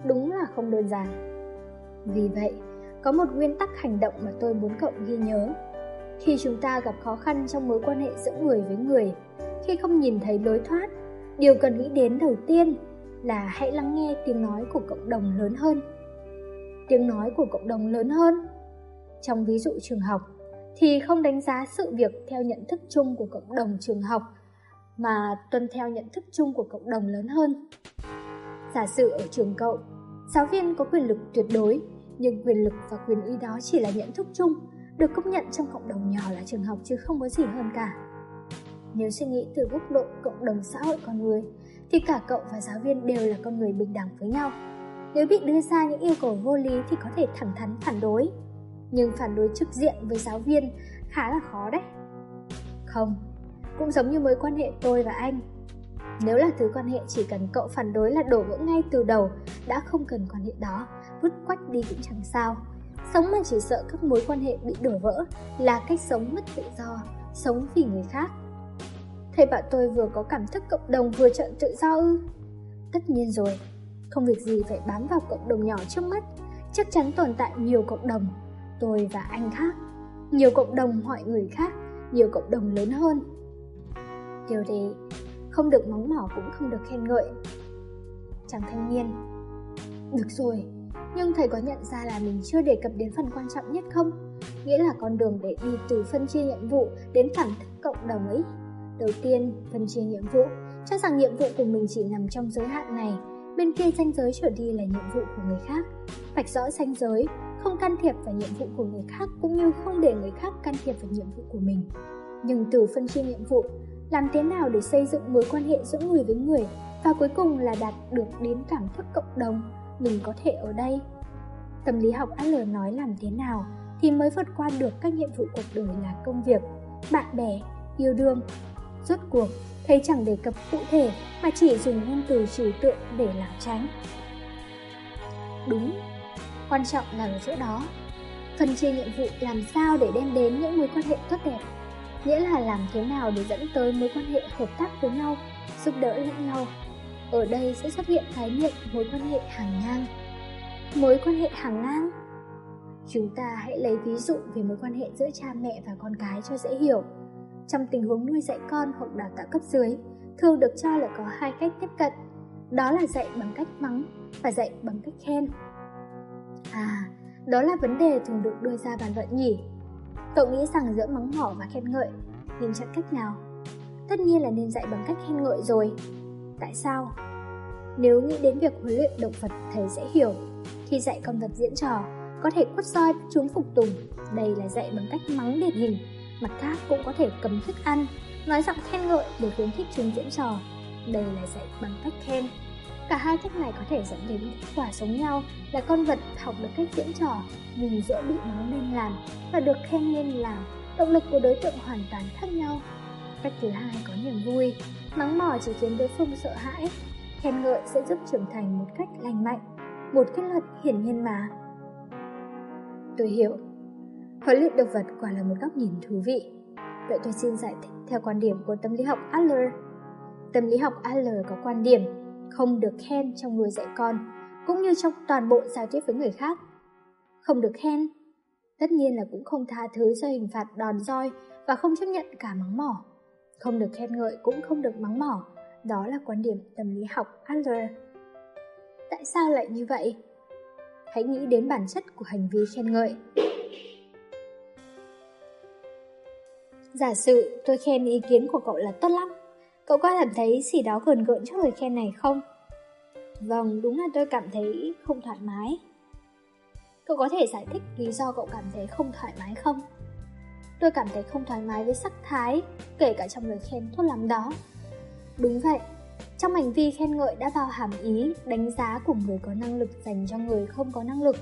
Đúng là không đơn giản. Vì vậy, có một nguyên tắc hành động mà tôi muốn cậu ghi nhớ. Khi chúng ta gặp khó khăn trong mối quan hệ giữa người với người, khi không nhìn thấy lối thoát, điều cần nghĩ đến đầu tiên là hãy lắng nghe tiếng nói của cộng đồng lớn hơn. Tiếng nói của cộng đồng lớn hơn. Trong ví dụ trường học, thì không đánh giá sự việc theo nhận thức chung của cộng đồng trường học, mà tuân theo nhận thức chung của cộng đồng lớn hơn. Giả sử ở trường cậu, giáo viên có quyền lực tuyệt đối, nhưng quyền lực và quyền uy đó chỉ là nhận thức chung, được công nhận trong cộng đồng nhỏ là trường học chứ không có gì hơn cả. Nếu suy nghĩ từ góc độ cộng đồng xã hội con người, thì cả cậu và giáo viên đều là con người bình đẳng với nhau. Nếu bị đưa ra những yêu cầu vô lý thì có thể thẳng thắn phản đối. Nhưng phản đối trực diện với giáo viên khá là khó đấy. Không, cũng giống như mối quan hệ tôi và anh. Nếu là thứ quan hệ chỉ cần cậu phản đối là đổ vỡ ngay từ đầu, đã không cần quan hệ đó, vứt quách đi cũng chẳng sao. Sống mà chỉ sợ các mối quan hệ bị đổ vỡ là cách sống mất tự do, sống vì người khác. Thầy bạn tôi vừa có cảm thức cộng đồng vừa chọn tự do ư? Tất nhiên rồi, không việc gì phải bám vào cộng đồng nhỏ trước mắt, chắc chắn tồn tại nhiều cộng đồng, tôi và anh khác, nhiều cộng đồng mọi người khác, nhiều cộng đồng lớn hơn. Điều đấy, không được móng mỏ cũng không được khen ngợi. Chàng thanh niên, được rồi, nhưng thầy có nhận ra là mình chưa đề cập đến phần quan trọng nhất không? Nghĩa là con đường để đi từ phân chia nhiệm vụ đến cảm thức cộng đồng ấy. Đầu tiên, phân chia nhiệm vụ, cho rằng nhiệm vụ của mình chỉ nằm trong giới hạn này, bên kia ranh giới trở đi là nhiệm vụ của người khác. Vạch rõ ranh giới, không can thiệp vào nhiệm vụ của người khác cũng như không để người khác can thiệp vào nhiệm vụ của mình. Nhưng từ phân chia nhiệm vụ, làm thế nào để xây dựng mối quan hệ giữa người với người và cuối cùng là đạt được đến cảm thức cộng đồng mình có thể ở đây. Tâm lý học Adler nói làm thế nào thì mới vượt qua được các nhiệm vụ cuộc đời là công việc, bạn bè, yêu đương, Rốt cuộc, thầy chẳng đề cập cụ thể mà chỉ dùng ngôn từ trừu tượng để làm tránh. Đúng, quan trọng là ở đó. Phân chia nhiệm vụ làm sao để đem đến những mối quan hệ tốt đẹp, nghĩa là làm thế nào để dẫn tới mối quan hệ hợp tác với nhau, giúp đỡ lẫn nhau. Ở đây sẽ xuất hiện khái niệm mối quan hệ hàng ngang. Mối quan hệ hàng ngang Chúng ta hãy lấy ví dụ về mối quan hệ giữa cha mẹ và con cái cho dễ hiểu. Trong tình huống nuôi dạy con hoặc đào tạo cấp dưới, thường được cho là có hai cách tiếp cận. Đó là dạy bằng cách mắng và dạy bằng cách khen. À, đó là vấn đề thường được đưa ra bàn luận nhỉ. Cậu nghĩ rằng giữa mắng mỏ và khen ngợi nên chọn cách nào? Tất nhiên là nên dạy bằng cách khen ngợi rồi. Tại sao? Nếu nghĩ đến việc huấn luyện động vật thầy sẽ hiểu, thì dạy con vật diễn trò có thể quất roi chúng phục tùng, đây là dạy bằng cách mắng điển hình Mặt khác cũng có thể cầm thức ăn, nói giọng khen ngợi để khuyến khích chúng diễn trò. Đây là dạy bằng cách khen. Cả hai cách này có thể dẫn đến kết quả giống nhau là con vật học được cách diễn trò, nhưng dễ bị mắng nên làm và được khen nên làm, động lực của đối tượng hoàn toàn khác nhau. Cách thứ hai có niềm vui, mắng mỏ chỉ khiến đối phương sợ hãi, khen ngợi sẽ giúp trưởng thành một cách lành mạnh, một kết luận hiển nhiên mà. Tôi hiểu, Huấn luyện động vật quả là một góc nhìn thú vị. Vậy tôi xin giải thích theo quan điểm của tâm lý học Adler. Tâm lý học Adler có quan điểm không được khen trong nuôi dạy con, cũng như trong toàn bộ giao tiếp với người khác. Không được khen, tất nhiên là cũng không tha thứ cho hình phạt đòn roi và không chấp nhận cả mắng mỏ. Không được khen ngợi cũng không được mắng mỏ, đó là quan điểm tâm lý học Adler. Tại sao lại như vậy? Hãy nghĩ đến bản chất của hành vi khen ngợi. Giả sử tôi khen ý kiến của cậu là tốt lắm, cậu có cảm thấy gì đó gần gợn trước lời khen này không? Vâng, đúng là tôi cảm thấy không thoải mái. Cậu có thể giải thích lý do cậu cảm thấy không thoải mái không? tôi cảm thấy không thoải mái với sắc thái, kể cả trong lời khen tốt lắm đó. Đúng vậy, trong hành vi khen ngợi đã bao hàm ý, đánh giá của người có năng lực dành cho người không có năng lực.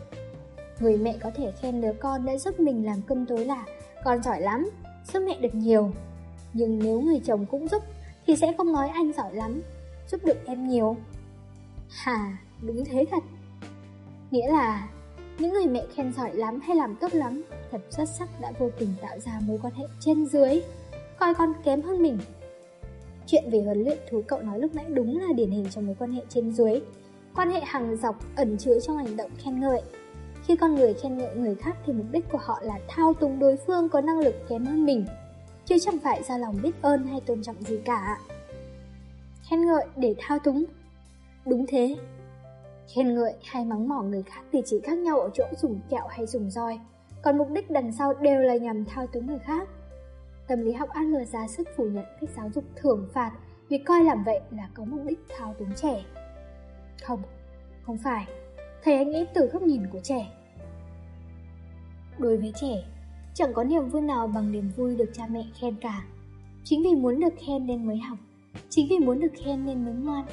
Người mẹ có thể khen đứa con đã giúp mình làm cơm tối là con giỏi lắm, giúp mẹ được nhiều. Nhưng nếu người chồng cũng giúp thì sẽ không nói anh giỏi lắm, giúp được em nhiều. Hà, đúng thế thật. Nghĩa là những người mẹ khen giỏi lắm hay làm tốt lắm thật xuất sắc đã vô tình tạo ra mối quan hệ trên dưới, coi con kém hơn mình. Chuyện về huấn luyện thú cậu nói lúc nãy đúng là điển hình cho mối quan hệ trên dưới, quan hệ hàng dọc ẩn chứa trong hành động khen ngợi. Khi con người khen ngợi người khác thì mục đích của họ là thao túng đối phương có năng lực kém hơn mình, chứ chẳng phải ra lòng biết ơn hay tôn trọng gì cả. Khen ngợi để thao túng. Đúng thế. Khen ngợi hay mắng mỏ người khác thì chỉ khác nhau ở chỗ dùng kẹo hay dùng roi. Còn mục đích đằng sau đều là nhằm thao túng người khác. Tâm lý học Adler ra sức phủ nhận cách giáo dục thưởng phạt. Vì coi làm vậy là có mục đích thao túng trẻ. Không, không phải. Thầy anh nghĩ từ góc nhìn của trẻ. Đối với trẻ Chẳng có niềm vui nào bằng niềm vui được cha mẹ khen cả. Chính vì muốn được khen nên mới học. Chính vì muốn được khen nên mới ngoan.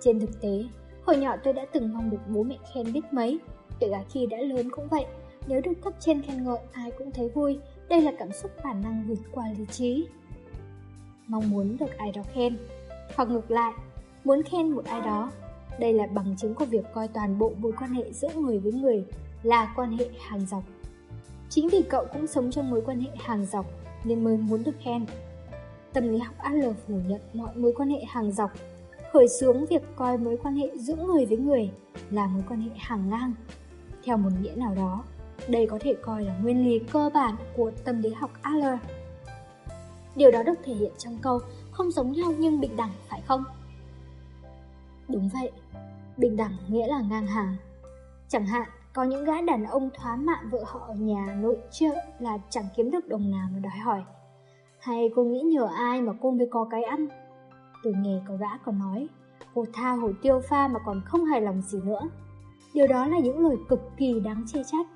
Trên thực tế, hồi nhỏ tôi đã từng mong được bố mẹ khen biết mấy. Kể cả khi đã lớn cũng vậy Nếu được cấp trên khen ngợi ai cũng thấy vui. Đây là cảm xúc bản năng vượt qua lý trí. Mong muốn được ai đó khen. Hoặc ngược lại, muốn khen một ai đó Đây là bằng chứng của việc coi toàn bộ mối quan hệ giữa người với người là quan hệ hàng dọc. Chính vì cậu cũng sống trong mối quan hệ hàng dọc nên mới muốn được khen Tâm lý học Adler phủ nhận mọi mối quan hệ hàng dọc, khởi xướng việc coi mối quan hệ giữa người với người là mối quan hệ hàng ngang. Theo một nghĩa nào đó, đây có thể coi là nguyên lý cơ bản của tâm lý học Adler. Điều đó được thể hiện trong câu không giống nhau nhưng bình đẳng phải không? Đúng vậy, bình đẳng nghĩa là ngang hàng. Chẳng hạn, có những gã đàn ông thoá mạ vợ họ ở nhà nội trợ là chẳng kiếm được đồng nào mà đòi hỏi. Hay cô nghĩ nhờ ai mà cô mới có cái ăn? Tôi nghe có gã còn nói, Cô tha hồ tiêu pha mà còn không hài lòng gì nữa. Điều đó là những lời cực kỳ đáng chê trách.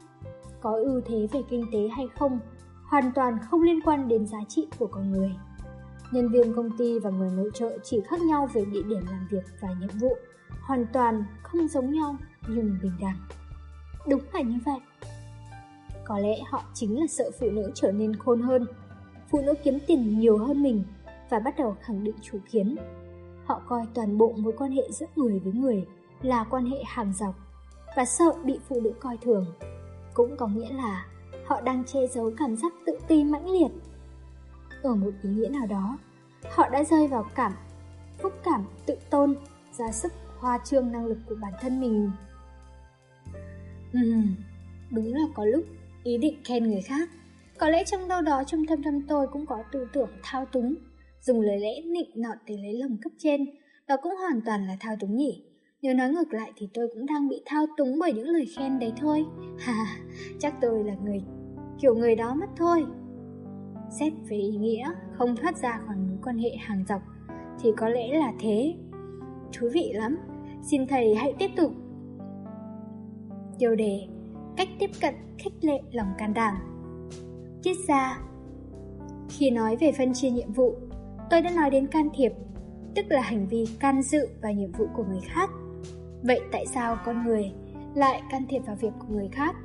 Có ưu thế về kinh tế hay không, Hoàn toàn không liên quan đến giá trị của con người. Nhân viên công ty và người nội trợ chỉ khác nhau về địa điểm làm việc và nhiệm vụ, Hoàn toàn không giống nhau nhưng bình đẳng. Đúng là như vậy Có lẽ họ chính là sợ phụ nữ trở nên khôn hơn phụ nữ kiếm tiền nhiều hơn mình và bắt đầu khẳng định chủ kiến. Họ coi toàn bộ mối quan hệ giữa người với người là quan hệ hàng dọc và sợ bị phụ nữ coi thường. Cũng có nghĩa là họ đang che giấu cảm giác tự ti mãnh liệt. Ở một ý nghĩa nào đó, họ đã rơi vào cảm, phúc cảm tự tôn, ra sức hoa trương năng lực của bản thân mình. Ừm, đúng là có lúc ý định khen người khác có lẽ trong đâu đó trong thâm thâm tôi cũng có tư tưởng thao túng, dùng lời lẽ nịnh nọt để lấy lòng cấp trên, đó cũng hoàn toàn là thao túng nhỉ. Nếu nói ngược lại thì tôi cũng đang bị thao túng bởi những lời khen đấy thôi. Hà, chắc tôi là người kiểu người đó mất thôi. Xét về ý nghĩa, không thoát ra khỏi mối quan hệ hàng dọc, thì có lẽ là thế. Thú vị lắm, xin thầy hãy tiếp tục. Tiêu đề Cách tiếp cận khích lệ lòng can đảm Triết gia Khi nói về phân chia nhiệm vụ, tôi đã nói đến can thiệp, tức là hành vi can dự vào nhiệm vụ của người khác. Vậy tại sao con người lại can thiệp vào việc của người khác?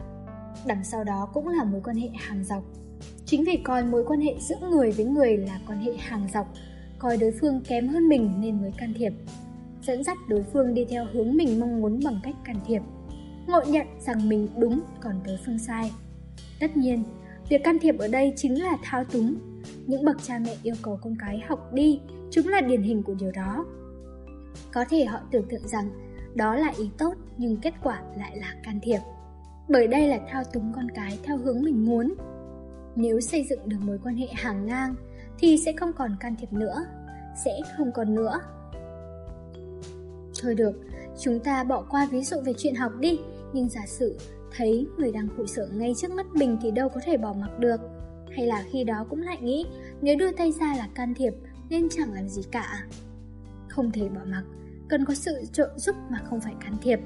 Đằng sau đó cũng là mối quan hệ hàng dọc. Chính vì coi mối quan hệ giữa người với người là quan hệ hàng dọc, coi đối phương kém hơn mình nên mới can thiệp. Dẫn dắt đối phương đi theo hướng mình mong muốn bằng cách can thiệp. Ngộ nhận rằng mình đúng còn đối phương sai. Tất nhiên, Việc can thiệp ở đây chính là thao túng. Những bậc cha mẹ yêu cầu con cái học đi, chúng là điển hình của điều đó. Có thể họ tưởng tượng rằng đó là ý tốt nhưng kết quả lại là can thiệp. Bởi đây là thao túng con cái theo hướng mình muốn. Nếu xây dựng được mối quan hệ hàng ngang thì sẽ không còn can thiệp nữa, sẽ không còn nữa. Thôi được, chúng ta bỏ qua ví dụ về chuyện học đi, nhưng giả sử Thấy người đang khổ sở ngay trước mắt mình thì đâu có thể bỏ mặc được Hay là khi đó cũng lại nghĩ, Nếu đưa tay ra là can thiệp, Nên chẳng làm gì cả Không thể bỏ mặc, Cần có sự trợ giúp mà không phải can thiệp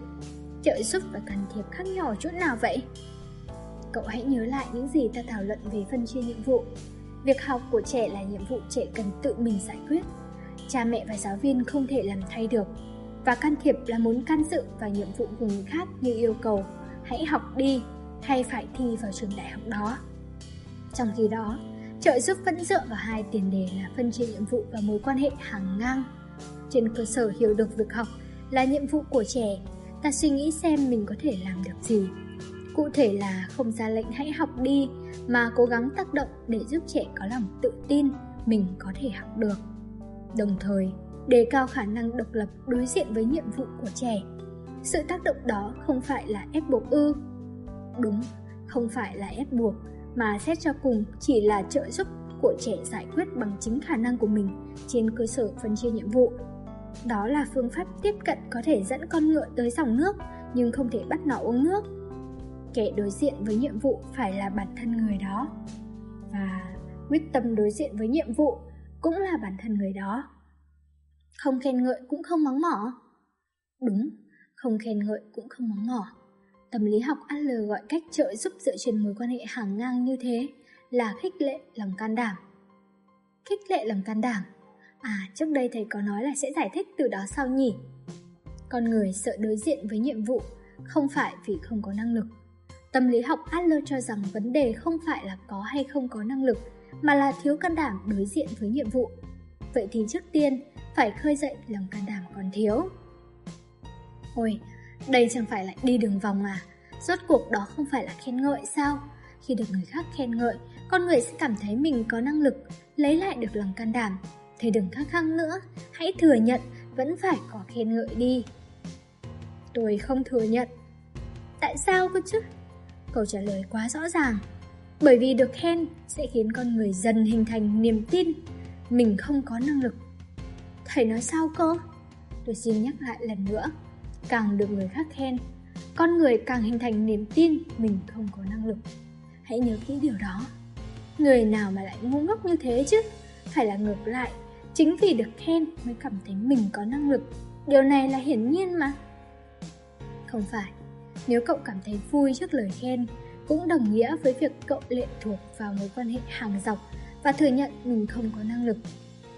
Trợ giúp và can thiệp khác nhau ở chỗ nào vậy? cậu hãy nhớ lại những gì ta thảo luận về phân chia nhiệm vụ. Việc học của trẻ là nhiệm vụ trẻ cần tự mình giải quyết. Cha mẹ và giáo viên không thể làm thay được. Và can thiệp là muốn can dự vào nhiệm vụ của người khác như yêu cầu hãy học đi hay phải thi vào trường đại học đó. Trong khi đó, trợ giúp vẫn dựa vào hai tiền đề là phân chia nhiệm vụ và mối quan hệ hàng ngang. Trên cơ sở hiểu được việc học là nhiệm vụ của trẻ, ta suy nghĩ xem mình có thể làm được gì. Cụ thể là không ra lệnh hãy học đi mà cố gắng tác động để giúp trẻ có lòng tự tin mình có thể học được. Đồng thời, đề cao khả năng độc lập đối diện với nhiệm vụ của trẻ. Sự tác động đó không phải là ép buộc ư. Đúng, không phải là ép buộc, mà xét cho cùng chỉ là trợ giúp của trẻ giải quyết bằng chính khả năng của mình trên cơ sở phân chia nhiệm vụ. Đó là phương pháp tiếp cận có thể dẫn con ngựa tới dòng nước nhưng không thể bắt nó uống nước. Kẻ đối diện với nhiệm vụ phải là bản thân người đó. Và quyết tâm đối diện với nhiệm vụ cũng là bản thân người đó. Không khen ngợi cũng không mắng mỏ. Đúng, không khen ngợi cũng không mắng mỏ. Tâm lý học Adler gọi cách trợ giúp dựa trên mối quan hệ hàng ngang như thế là khích lệ lòng can đảm. Khích lệ lòng can đảm. À, trước đây thầy có nói là sẽ giải thích từ đó sau nhỉ? Con người sợ đối diện với nhiệm vụ không phải vì không có năng lực. Tâm lý học Adler cho rằng vấn đề không phải là có hay không có năng lực, mà là thiếu can đảm đối diện với nhiệm vụ. Vậy thì trước tiên, phải khơi dậy lòng can đảm còn thiếu. Ôi, đây chẳng phải lại đi đường vòng à? Rốt cuộc đó không phải là khen ngợi sao? Khi được người khác khen ngợi, con người sẽ cảm thấy mình có năng lực, lấy lại được lòng can đảm. Thế đừng khăng khăng nữa, hãy thừa nhận vẫn phải có khen ngợi đi. Tôi không thừa nhận. Tại sao cơ chứ? Câu trả lời quá rõ ràng. Bởi vì được khen sẽ khiến con người dần hình thành niềm tin mình không có năng lực. Thầy nói sao cơ? Tôi xin nhắc lại lần nữa. Càng được người khác khen, con người càng hình thành niềm tin mình không có năng lực. Hãy nhớ kỹ điều đó. Người nào mà lại ngu ngốc như thế chứ? Phải là ngược lại, chính vì được khen mới cảm thấy mình có năng lực. Điều này là hiển nhiên mà. Không phải, nếu cậu cảm thấy vui trước lời khen, cũng đồng nghĩa với việc cậu lệ thuộc vào mối quan hệ hàng dọc và thừa nhận mình không có năng lực.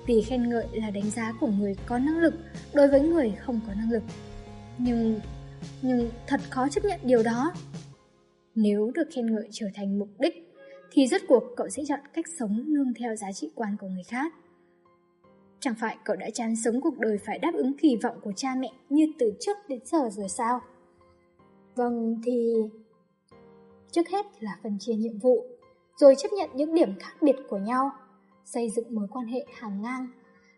Vì khen ngợi là đánh giá của người có năng lực đối với người không có năng lực. Nhưng, nhưng thật khó chấp nhận điều đó. Nếu được khen ngợi trở thành mục đích, thì rốt cuộc cậu sẽ chọn cách sống nương theo giá trị quan của người khác. Chẳng phải cậu đã chán sống cuộc đời phải đáp ứng kỳ vọng của cha mẹ như từ trước đến giờ rồi sao? Vâng thì... Trước hết là phân chia nhiệm vụ, rồi chấp nhận những điểm khác biệt của nhau, xây dựng mối quan hệ hàng ngang.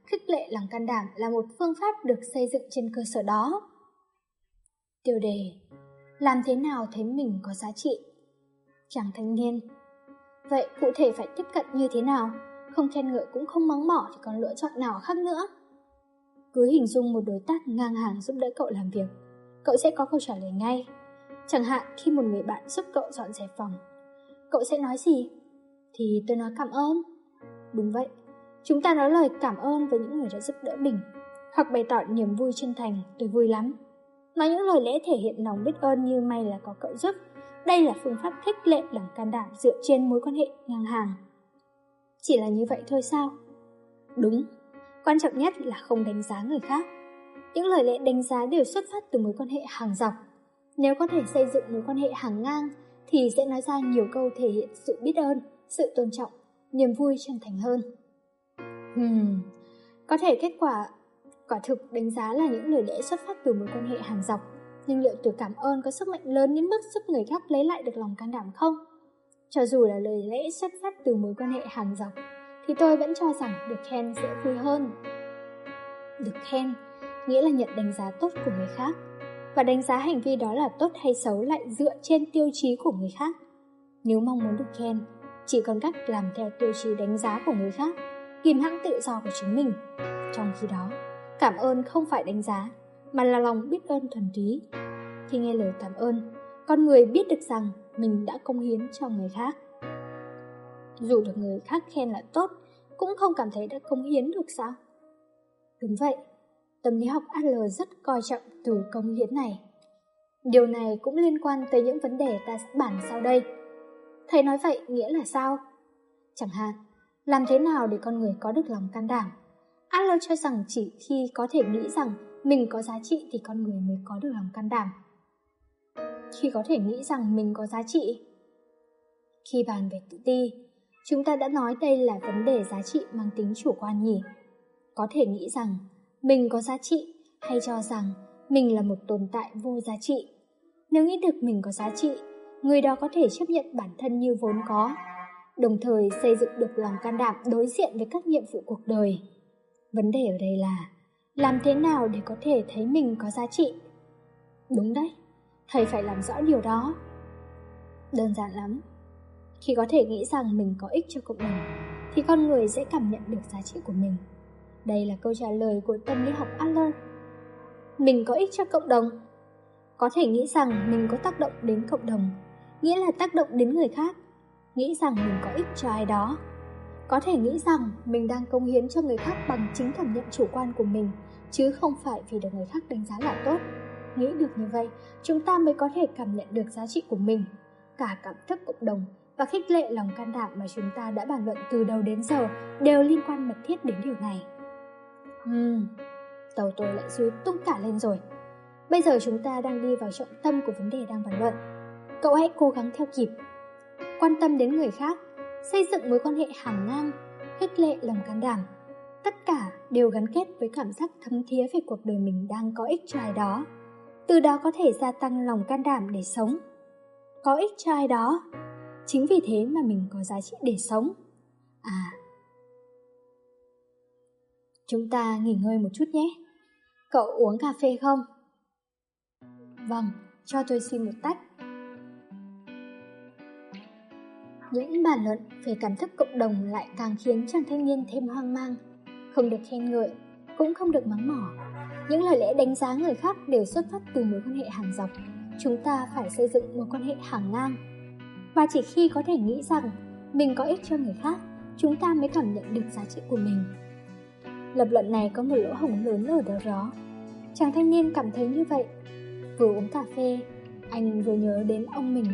Khích lệ lòng can đảm là một phương pháp được xây dựng trên cơ sở đó. Tiêu đề Làm thế nào thấy mình có giá trị? Chàng thanh niên Vậy cụ thể phải tiếp cận như thế nào? Không khen ngợi cũng không mắng mỏ thì còn lựa chọn nào khác nữa? Cứ hình dung một đối tác ngang hàng giúp đỡ cậu làm việc Cậu sẽ có câu trả lời ngay Chẳng hạn khi một người bạn giúp cậu dọn dẹp phòng Cậu sẽ nói gì? Thì tôi nói cảm ơn. Đúng vậy. Chúng ta nói lời cảm ơn với những người đã giúp đỡ mình, Hoặc bày tỏ niềm vui chân thành. Tôi vui lắm. Nói những lời lẽ thể hiện lòng biết ơn như may là có cậu giúp. Đây là phương pháp khích lệ lòng can đảm dựa trên mối quan hệ ngang hàng. Chỉ là như vậy thôi sao? Đúng. Quan trọng nhất là không đánh giá người khác. Những lời lẽ đánh giá đều xuất phát từ mối quan hệ hàng dọc. Nếu có thể xây dựng mối quan hệ hàng ngang thì sẽ nói ra nhiều câu thể hiện sự biết ơn, sự tôn trọng, niềm vui chân thành hơn. Hmm, có thể kết quả quả thực đánh giá là những lời lẽ xuất phát từ mối quan hệ hàng dọc, nhưng liệu từ cảm ơn có sức mạnh lớn đến mức giúp người khác lấy lại được lòng can đảm không? Cho dù là lời lẽ xuất phát từ mối quan hệ hàng dọc, thì tôi vẫn cho rằng được khen sẽ vui hơn. Được khen nghĩa là nhận đánh giá tốt của người khác và đánh giá hành vi đó là tốt hay xấu lại dựa trên tiêu chí của người khác. Nếu mong muốn được khen, chỉ còn cách làm theo tiêu chí đánh giá của người khác, kìm hãm tự do của chính mình. Trong khi đó, cảm ơn không phải đánh giá, mà là lòng biết ơn thuần túy. Khi nghe lời cảm ơn, con người biết được rằng mình đã công hiến cho người khác. Dù được người khác khen là tốt, cũng không cảm thấy đã công hiến được sao? Đúng vậy, tâm lý học Adler rất coi trọng từ công hiến này. Điều này cũng liên quan tới những vấn đề ta sẽ bàn sau đây. thầy nói vậy nghĩa là sao? Chẳng hạn, làm thế nào để con người có được lòng can đảm? Adler cho rằng chỉ khi có thể nghĩ rằng mình có giá trị thì con người mới có được lòng can đảm. Khi có thể nghĩ rằng mình có giá trị. Khi bàn về tự ti, chúng ta đã nói đây là vấn đề giá trị mang tính chủ quan nhỉ. Có thể nghĩ rằng mình có giá trị hay cho rằng mình là một tồn tại vô giá trị. Nếu nghĩ được mình có giá trị, người đó có thể chấp nhận bản thân như vốn có, đồng thời xây dựng được lòng can đảm đối diện với các nhiệm vụ cuộc đời. Vấn đề ở đây là làm thế nào để có thể thấy mình có giá trị? Đúng đấy, thầy phải làm rõ điều đó. Đơn giản lắm. Khi có thể nghĩ rằng mình có ích cho cộng đồng, thì con người sẽ cảm nhận được giá trị của mình. Đây là câu trả lời của tâm lý học Adler. Mình có ích cho cộng đồng. Có thể nghĩ rằng mình có tác động đến cộng đồng, nghĩa là tác động đến người khác. Nghĩ rằng mình có ích cho ai đó. Có thể nghĩ rằng mình đang công hiến cho người khác bằng chính cảm nhận chủ quan của mình, chứ không phải vì được người khác đánh giá là tốt. Nghĩ được như vậy, chúng ta mới có thể cảm nhận được giá trị của mình, cả cảm thức cộng đồng và khích lệ lòng can đảm mà chúng ta đã bàn luận từ đầu đến giờ đều liên quan mật thiết đến điều này. Ừm, tàu tôi lại suy tung cả lên rồi. Bây giờ chúng ta đang đi vào trọng tâm của vấn đề đang bàn luận. Cậu hãy cố gắng theo kịp. Quan tâm đến người khác, xây dựng mối quan hệ hàm ngang, khích lệ lòng can đảm. Tất cả đều gắn kết với cảm giác thấm thía về cuộc đời mình đang có ích cho ai đó. Từ đó có thể gia tăng lòng can đảm để sống. Có ích cho ai đó. Chính vì thế mà mình có giá trị để sống. À, Chúng ta nghỉ ngơi một chút nhé. Cậu uống cà phê không? Vâng, cho tôi xin một tách. Những bàn luận về cảm thức cộng đồng lại càng khiến chàng thanh niên thêm hoang mang. Không được khen ngợi, cũng không được mắng mỏ. Những lời lẽ đánh giá người khác đều xuất phát từ mối quan hệ hàng dọc. Chúng ta phải xây dựng mối quan hệ hàng ngang. Và chỉ khi có thể nghĩ rằng mình có ích cho người khác, chúng ta mới cảm nhận được giá trị của mình. Lập luận này có một lỗ hổng lớn ở đâu đó. Chàng thanh niên cảm thấy như vậy. Vừa uống cà phê, anh vừa nhớ đến ông mình.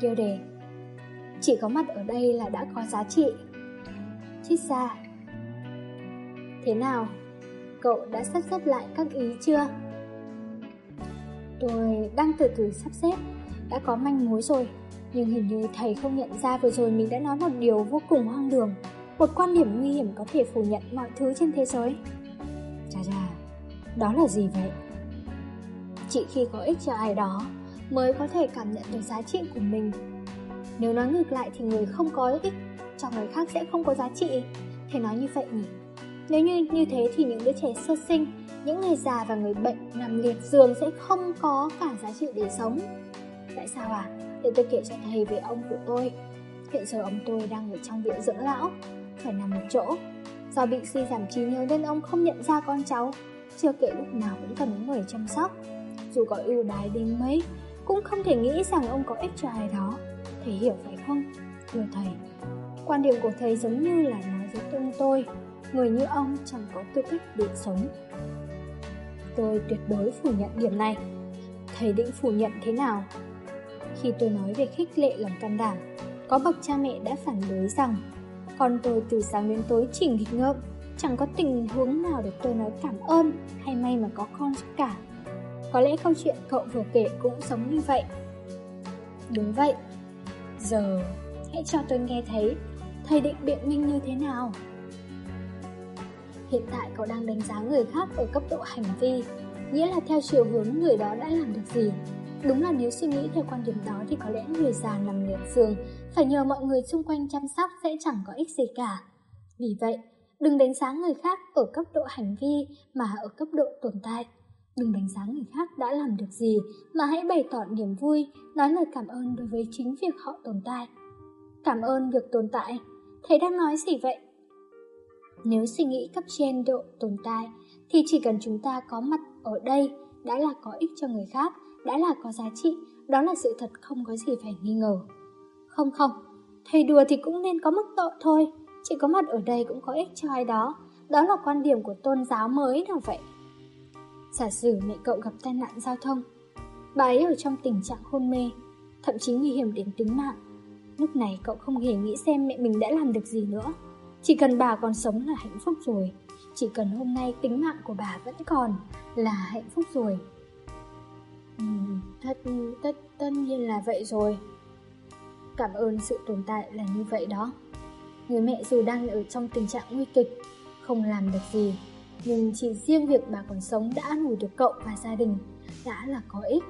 Kêu đề, chỉ có mặt ở đây là đã có giá trị. Chít ra. Thế nào? Cậu đã sắp xếp lại các ý chưa? Tôi đang từ từ sắp xếp, đã có manh mối rồi. Nhưng hình như thầy không nhận ra vừa rồi mình đã nói một điều vô cùng hoang đường một quan điểm nguy hiểm có thể phủ nhận mọi thứ trên thế giới. Chà chà, đó là gì vậy? Chỉ khi có ích cho ai đó mới có thể cảm nhận được giá trị của mình. Nếu nói ngược lại thì người không có ích cho người khác sẽ không có giá trị. Thế nói như vậy nhỉ? Nếu như như thế thì những đứa trẻ sơ sinh, những người già và người bệnh nằm liệt giường sẽ không có cả giá trị để sống. Tại sao à? Để tôi kể cho thầy về ông của tôi. Hiện giờ ông tôi đang ở trong viện dưỡng lão phải nằm một chỗ. Do bị suy giảm trí nhớ nên ông không nhận ra con cháu, chưa kể lúc nào cũng cần những người chăm sóc. Dù có ưu đái đến mấy, cũng không thể nghĩ rằng ông có ích cho ai đó. Thầy hiểu phải không? Thưa thầy, quan điểm của thầy giống như là nói với ông tôi, người như ông chẳng có tư cách để sống. Tôi tuyệt đối phủ nhận điểm này. Thầy định phủ nhận thế nào? Khi tôi nói về khích lệ lòng can đảm, có bậc cha mẹ đã phản đối rằng con tôi từ sáng đến tối chỉ nghịch ngợm Chẳng có tình huống nào để tôi nói cảm ơn Hay may mà có con cả. Có lẽ câu chuyện cậu vừa kể cũng sống như vậy. Đúng vậy. Giờ, hãy cho tôi nghe thấy Thầy định biện minh như thế nào. Hiện tại cậu đang đánh giá người khác ở cấp độ hành vi, Nghĩa là theo chiều hướng người đó đã làm được gì. Đúng là nếu suy nghĩ theo quan điểm đó thì có lẽ người già nằm liệt giường, phải nhờ mọi người xung quanh chăm sóc sẽ chẳng có ích gì cả. Vì vậy, đừng đánh giá người khác ở cấp độ hành vi mà ở cấp độ tồn tại. Đừng đánh giá người khác đã làm được gì mà hãy bày tỏ niềm vui, nói lời cảm ơn đối với chính việc họ tồn tại. Cảm ơn việc tồn tại, thầy đang nói gì vậy? Nếu suy nghĩ cấp trên độ tồn tại thì chỉ cần chúng ta có mặt ở đây đã là có ích cho người khác đã là có giá trị, đó là sự thật không có gì phải nghi ngờ. Không không, thầy đùa thì cũng nên có mức độ thôi, chỉ có mặt ở đây cũng có ích cho ai đó, đó là quan điểm của tôn giáo mới nào vậy. Giả sử mẹ cậu gặp tai nạn giao thông, bà ấy ở trong tình trạng hôn mê, thậm chí nguy hiểm đến tính mạng. Lúc này cậu không hề nghĩ xem mẹ mình đã làm được gì nữa. Chỉ cần bà còn sống là hạnh phúc rồi. Chỉ cần hôm nay tính mạng của bà vẫn còn là hạnh phúc rồi. Ừ, tất, tất, tất nhiên là vậy rồi. Cảm ơn sự tồn tại là như vậy đó. Người mẹ dù đang ở trong tình trạng nguy kịch, không làm được gì, nhưng chỉ riêng việc bà còn sống đã nuôi được cậu và gia đình đã là có ích.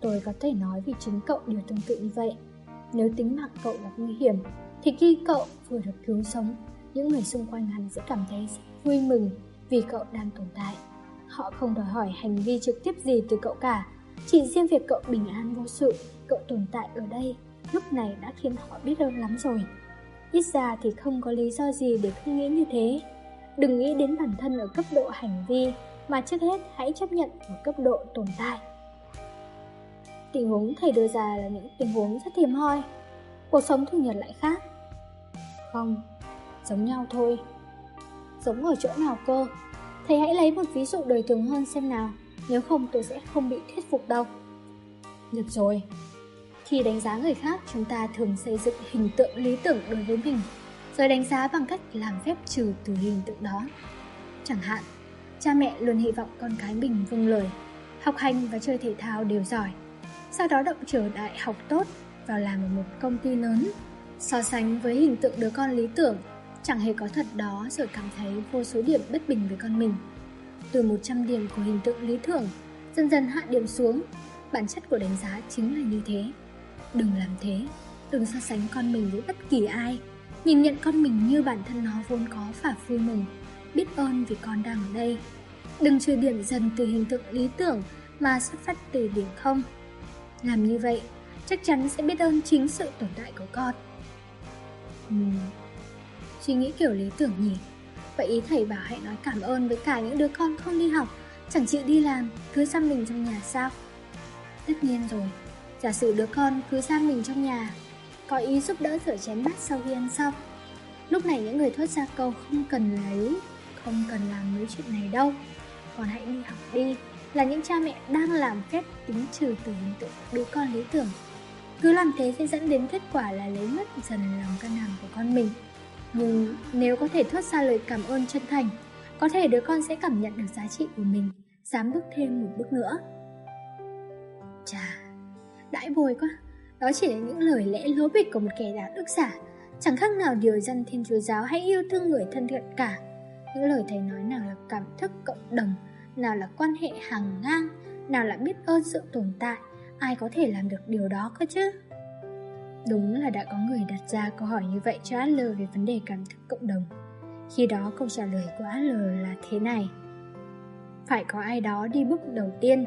Tôi có thể nói vì chính cậu điều tương tự như vậy. Nếu tính mạng cậu gặp nguy hiểm, thì khi cậu vừa được cứu sống, những người xung quanh hắn sẽ cảm thấy rất vui mừng vì cậu đang tồn tại. Họ không đòi hỏi hành vi trực tiếp gì từ cậu cả, chỉ riêng việc cậu bình an vô sự, cậu tồn tại ở đây, lúc này đã khiến họ biết ơn lắm rồi. Ít ra thì không có lý do gì để không nghĩ như thế. Đừng nghĩ đến bản thân ở cấp độ hành vi, mà trước hết hãy chấp nhận ở cấp độ tồn tại. Tình huống thầy đưa ra là những tình huống rất hiếm hoi. Cuộc sống thường nhật lại khác. Không, giống nhau thôi. Giống ở chỗ nào cơ? Thầy hãy lấy một ví dụ đời thường hơn xem nào, nếu không tôi sẽ không bị thuyết phục đâu. Được rồi. Khi đánh giá người khác, chúng ta thường xây dựng hình tượng lý tưởng đối với mình, rồi đánh giá bằng cách làm phép trừ từ hình tượng đó. Chẳng hạn, cha mẹ luôn hy vọng con cái mình vâng lời, học hành và chơi thể thao đều giỏi, sau đó động trở đại học tốt vào làm ở một công ty lớn. So sánh với hình tượng đứa con lý tưởng, chẳng hề có thật đó rồi cảm thấy vô số điểm bất bình với con mình. Từ 100 điểm của hình tượng lý tưởng, dần dần hạ điểm xuống, bản chất của đánh giá chính là như thế. Đừng làm thế, đừng so sánh con mình với bất kỳ ai, nhìn nhận con mình như bản thân nó vốn có và vui mừng, biết ơn vì con đang ở đây. Đừng trừ điểm dần từ hình tượng lý tưởng mà xuất phát từ điểm không. Làm như vậy, chắc chắn sẽ biết ơn chính sự tồn tại của con. Uhm, suy nghĩ kiểu lý tưởng nhỉ? Vậy ý thầy bảo hãy nói cảm ơn với cả những đứa con không đi học, chẳng chịu đi làm, cứ giam mình trong nhà sao? Tất nhiên rồi, giả sử đứa con cứ giam mình trong nhà, có ý giúp đỡ rửa chén bát sau khi ăn xong. Lúc này những người thốt ra câu không cần lấy, không cần làm mấy chuyện này đâu, còn hãy đi học đi, là những cha mẹ đang làm phép tính trừ từ hình tượng đứa con lý tưởng. Cứ làm thế sẽ dẫn đến kết quả là lấy mất dần lòng can đảm của con mình. Nhưng nếu có thể thốt ra lời cảm ơn chân thành, có thể đứa con sẽ cảm nhận được giá trị của mình, dám bước thêm một bước nữa. Chà, đãi bồi quá, đó chỉ là những lời lẽ lố bịch của một kẻ đạo đức giả, chẳng khác nào điều dân thiên chúa giáo hay yêu thương người thân thiện cả. Những lời thầy nói nào là cảm thức cộng đồng, nào là quan hệ hàng ngang, nào là biết ơn sự tồn tại, ai có thể làm được điều đó cơ chứ? Đúng là đã có người đặt ra câu hỏi như vậy cho Adler về vấn đề cảm thức cộng đồng. Khi đó câu trả lời của Adler là thế này. Phải có ai đó đi bước đầu tiên,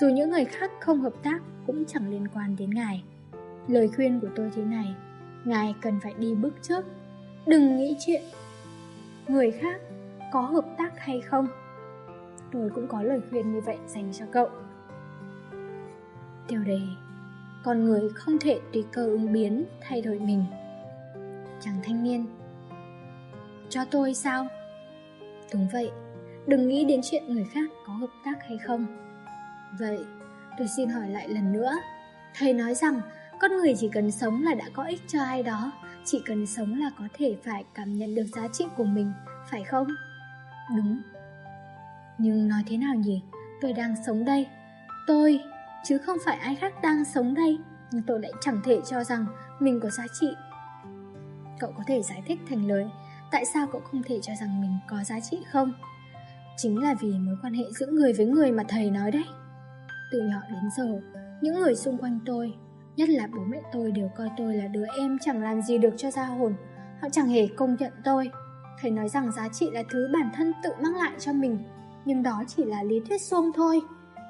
dù những người khác không hợp tác cũng chẳng liên quan đến ngài. Lời khuyên của tôi thế này, ngài cần phải đi bước trước, đừng nghĩ chuyện người khác có hợp tác hay không tôi cũng có lời khuyên như vậy dành cho cậu. Tiêu đề con người không thể tùy cơ ứng biến, thay đổi mình. Chàng thanh niên Cho tôi sao? Đúng vậy, đừng nghĩ đến chuyện người khác có hợp tác hay không. Vậy, tôi xin hỏi lại lần nữa. Thầy nói rằng, con người chỉ cần sống là đã có ích cho ai đó, chỉ cần sống là có thể phải cảm nhận được giá trị của mình, phải không? Đúng, nhưng nói thế nào nhỉ? Tôi đang sống đây. Tôi, chứ không phải ai khác đang sống đây. Nhưng tôi lại chẳng thể cho rằng mình có giá trị. Cậu có thể giải thích thành lời tại sao cậu không thể cho rằng mình có giá trị không? Chính là vì mối quan hệ giữa người với người mà thầy nói đấy. Từ nhỏ đến giờ, những người xung quanh tôi, nhất là bố mẹ tôi đều coi tôi là đứa em chẳng làm gì được cho gia hồn. Họ chẳng hề công nhận tôi. Thầy nói rằng giá trị là thứ bản thân tự mang lại cho mình nhưng đó chỉ là lý thuyết xuông thôi.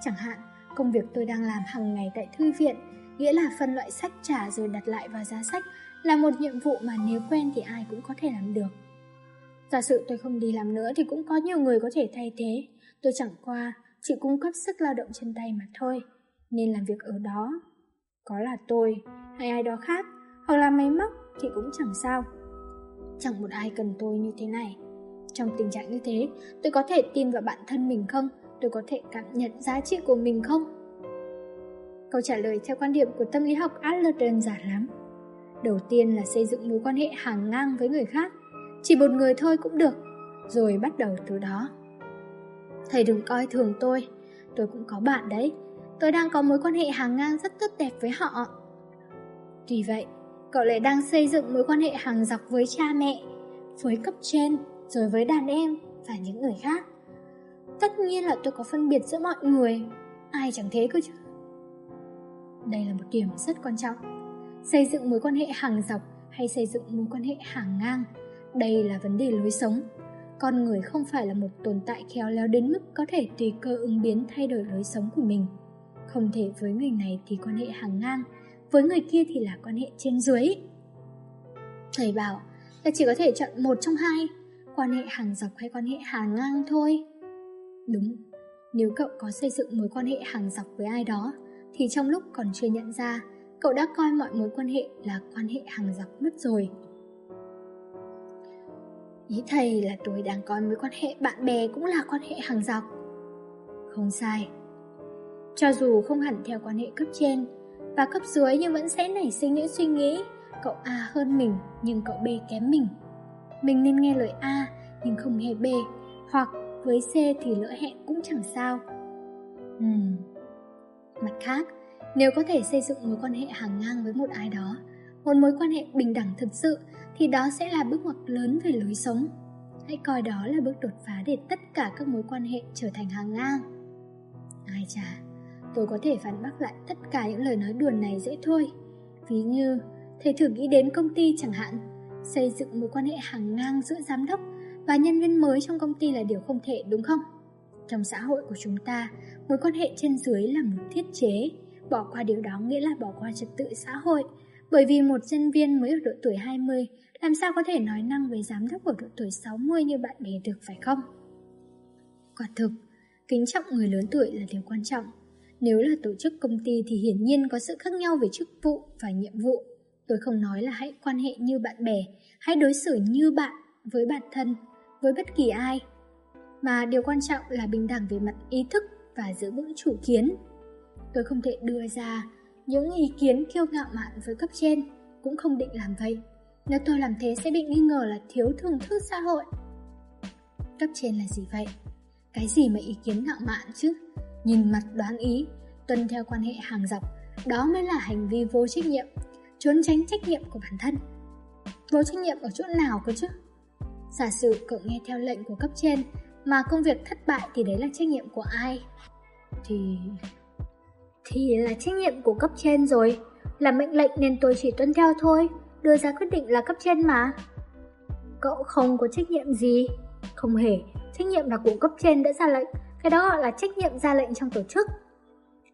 Chẳng hạn, công việc tôi đang làm hàng ngày tại thư viện, nghĩa là phân loại sách trả rồi đặt lại vào giá sách, là một nhiệm vụ mà nếu quen thì ai cũng có thể làm được. Giả sử tôi không đi làm nữa thì cũng có nhiều người có thể thay thế, tôi chẳng qua chỉ cung cấp sức lao động chân tay mà thôi, nên làm việc ở đó. Có là tôi hay ai đó khác, hoặc là máy móc thì cũng chẳng sao. Chẳng một ai cần tôi như thế này. Trong tình trạng như thế, tôi có thể tin vào bản thân mình không? Tôi có thể cảm nhận giá trị của mình không? Câu trả lời theo quan điểm của tâm lý học Adler đơn giản lắm. Đầu tiên là xây dựng mối quan hệ hàng ngang với người khác, chỉ một người thôi cũng được, rồi bắt đầu từ đó. Thầy đừng coi thường tôi, tôi cũng có bạn đấy, tôi đang có mối quan hệ hàng ngang rất tốt đẹp với họ. Tuy vậy, cậu lại đang xây dựng mối quan hệ hàng dọc với cha mẹ, với cấp trên, rồi với đàn em và những người khác. Tất nhiên là tôi có phân biệt giữa mọi người, ai chẳng thế cơ chứ. Đây là một điểm rất quan trọng. Xây dựng mối quan hệ hàng dọc hay xây dựng mối quan hệ hàng ngang, đây là vấn đề lối sống. Con người không phải là một tồn tại khéo léo đến mức có thể tùy cơ ứng biến thay đổi lối sống của mình. Không thể với người này thì quan hệ hàng ngang, với người kia thì là quan hệ trên dưới. Thầy bảo là chỉ có thể chọn một trong hai, quan hệ hàng dọc hay quan hệ hàng ngang thôi. Đúng, nếu cậu có xây dựng mối quan hệ hàng dọc với ai đó, thì trong lúc còn chưa nhận ra, cậu đã coi mọi mối quan hệ là quan hệ hàng dọc mất rồi. Ý thầy là tôi đang coi mối quan hệ bạn bè cũng là quan hệ hàng dọc. Không sai. Cho dù không hẳn theo quan hệ cấp trên và cấp dưới nhưng vẫn sẽ nảy sinh những suy nghĩ cậu A hơn mình nhưng cậu B kém mình. Mình nên nghe lời A nhưng không nghe B hoặc với C thì lỡ hẹn cũng chẳng sao. Ừm. Mặt khác, nếu có thể xây dựng mối quan hệ hàng ngang với một ai đó, một mối quan hệ bình đẳng thực sự thì đó sẽ là bước ngoặt lớn về lối sống. Hãy coi đó là bước đột phá để tất cả các mối quan hệ trở thành hàng ngang. Ai chà, tôi có thể phản bác lại tất cả những lời nói đùa này dễ thôi. Ví như, thầy thử nghĩ đến công ty chẳng hạn, xây dựng mối quan hệ hàng ngang giữa giám đốc và nhân viên mới trong công ty là điều không thể đúng không? Trong xã hội của chúng ta, mối quan hệ trên dưới là một thiết chế, bỏ qua điều đó nghĩa là bỏ qua trật tự xã hội, bởi vì một nhân viên mới ở độ tuổi 20 làm sao có thể nói năng với giám đốc ở độ tuổi 60 như bạn bè được phải không? Quả thực, kính trọng người lớn tuổi là điều quan trọng. Nếu là tổ chức công ty thì hiển nhiên có sự khác nhau về chức vụ và nhiệm vụ. Tôi không nói là hãy quan hệ như bạn bè, hãy đối xử như bạn với bản thân, với bất kỳ ai. Mà điều quan trọng là bình đẳng về mặt ý thức và giữ vững chủ kiến. Tôi không thể đưa ra những ý kiến kiêu ngạo mạn với cấp trên, cũng không định làm vậy. Nếu tôi làm thế sẽ bị nghi ngờ là thiếu thưởng thức xã hội. Cấp trên là gì vậy? Cái gì mà ý kiến ngạo mạn chứ? Nhìn mặt đoán ý, tuân theo quan hệ hàng dọc, đó mới là hành vi vô trách nhiệm, trốn tránh trách nhiệm của bản thân. Vô trách nhiệm ở chỗ nào cơ chứ? Giả sử cậu nghe theo lệnh của cấp trên mà công việc thất bại thì đấy là trách nhiệm của ai? Thì... Thì là trách nhiệm của cấp trên rồi, là mệnh lệnh nên tôi chỉ tuân theo thôi, đưa ra quyết định là cấp trên mà. Cậu không có trách nhiệm gì? Không hề, trách nhiệm là của cấp trên đã ra lệnh, cái đó gọi là trách nhiệm ra lệnh trong tổ chức.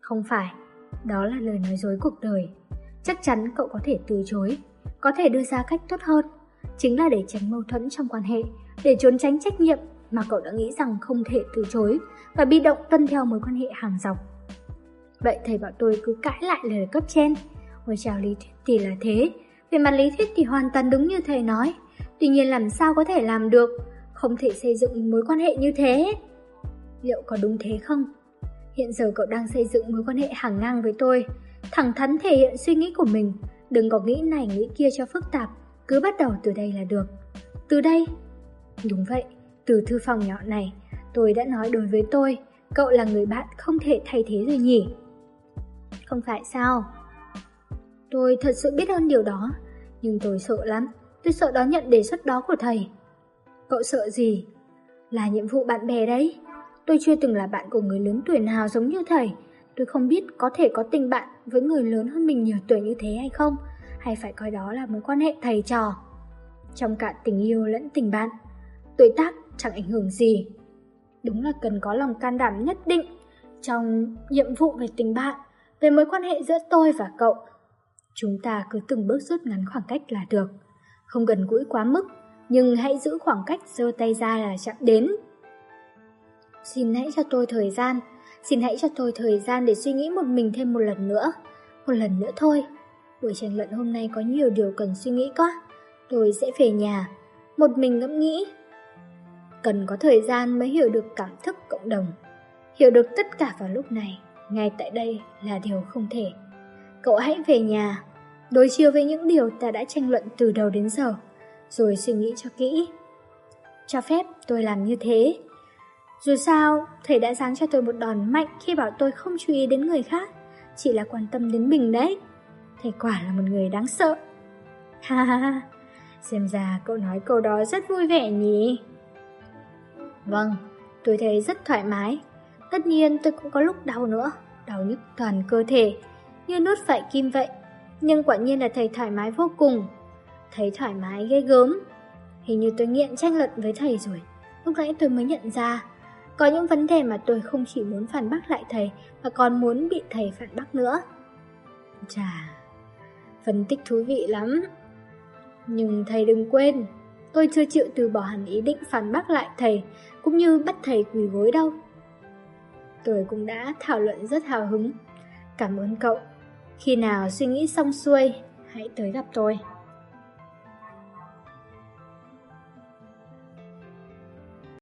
Không phải, đó là lời nói dối cuộc đời. Chắc chắn cậu có thể từ chối, có thể đưa ra cách tốt hơn. Chính là để tránh mâu thuẫn trong quan hệ, để trốn tránh trách nhiệm mà cậu đã nghĩ rằng không thể từ chối và bị động tuân theo mối quan hệ hàng dọc. Vậy thầy bảo tôi cứ cãi lại lời cấp trên. Ôi chào lý thuyết thì là thế, về mặt lý thuyết thì hoàn toàn đúng như thầy nói. Tuy nhiên làm sao có thể làm được, không thể xây dựng mối quan hệ như thế. Liệu có đúng thế không? Hiện giờ cậu đang xây dựng mối quan hệ hàng ngang với tôi, thẳng thắn thể hiện suy nghĩ của mình, đừng có nghĩ này nghĩ kia cho phức tạp, cứ bắt đầu từ đây là được. Từ đây? Đúng vậy, từ thư phòng nhỏ này, tôi đã nói đối với tôi, cậu là người bạn không thể thay thế rồi nhỉ? Không phải sao? Tôi thật sự biết ơn điều đó, nhưng tôi sợ lắm, tôi sợ đón nhận đề xuất đó của thầy. Cậu sợ gì? Là nhiệm vụ bạn bè đấy. Tôi chưa từng là bạn của người lớn tuổi nào giống như thầy. Tôi không biết có thể có tình bạn với người lớn hơn mình nhiều tuổi như thế hay không, hay phải coi đó là mối quan hệ thầy trò. Trong cả tình yêu lẫn tình bạn, tuổi tác chẳng ảnh hưởng gì. Đúng là cần có lòng can đảm nhất định trong nhiệm vụ về tình bạn, về mối quan hệ giữa tôi và cậu. Chúng ta cứ từng bước rút ngắn khoảng cách là được, không gần gũi quá mức, nhưng hãy giữ khoảng cách giơ tay ra là chạm đến. Xin hãy cho tôi thời gian, xin hãy cho tôi thời gian để suy nghĩ một mình thêm một lần nữa. Một lần nữa thôi. Buổi tranh luận hôm nay có nhiều điều cần suy nghĩ quá. Tôi sẽ về nhà, một mình ngẫm nghĩ. Cần có thời gian mới hiểu được cảm thức cộng đồng, hiểu được tất cả vào lúc này. ngay tại đây là điều không thể. Cậu hãy về nhà, đối chiếu với những điều ta đã tranh luận từ đầu đến giờ, rồi suy nghĩ cho kỹ. Cho phép tôi làm như thế. Dù sao, thầy đã giáng cho tôi một đòn mạnh khi bảo tôi không chú ý đến người khác, chỉ là quan tâm đến mình đấy. Thầy quả là một người đáng sợ. Ha ha ha, xem ra cậu nói câu đó rất vui vẻ nhỉ? Vâng, tôi thấy rất thoải mái. Tất nhiên tôi cũng có lúc đau nữa, đau nhức toàn cơ thể, như nuốt phải kim vậy. Nhưng quả nhiên là thầy thoải mái vô cùng. Thấy thoải mái ghê gớm. Hình như tôi nghiện tranh luận với thầy rồi. Lúc nãy tôi mới nhận ra, có những vấn đề mà tôi không chỉ muốn phản bác lại thầy, mà còn muốn bị thầy phản bác nữa. Chà, phân tích thú vị lắm. Nhưng thầy đừng quên, tôi chưa chịu từ bỏ hẳn ý định phản bác lại thầy, cũng như bắt thầy quỳ gối đâu. Tôi cũng đã thảo luận rất hào hứng. Cảm ơn cậu. Khi nào suy nghĩ xong xuôi, hãy tới gặp tôi.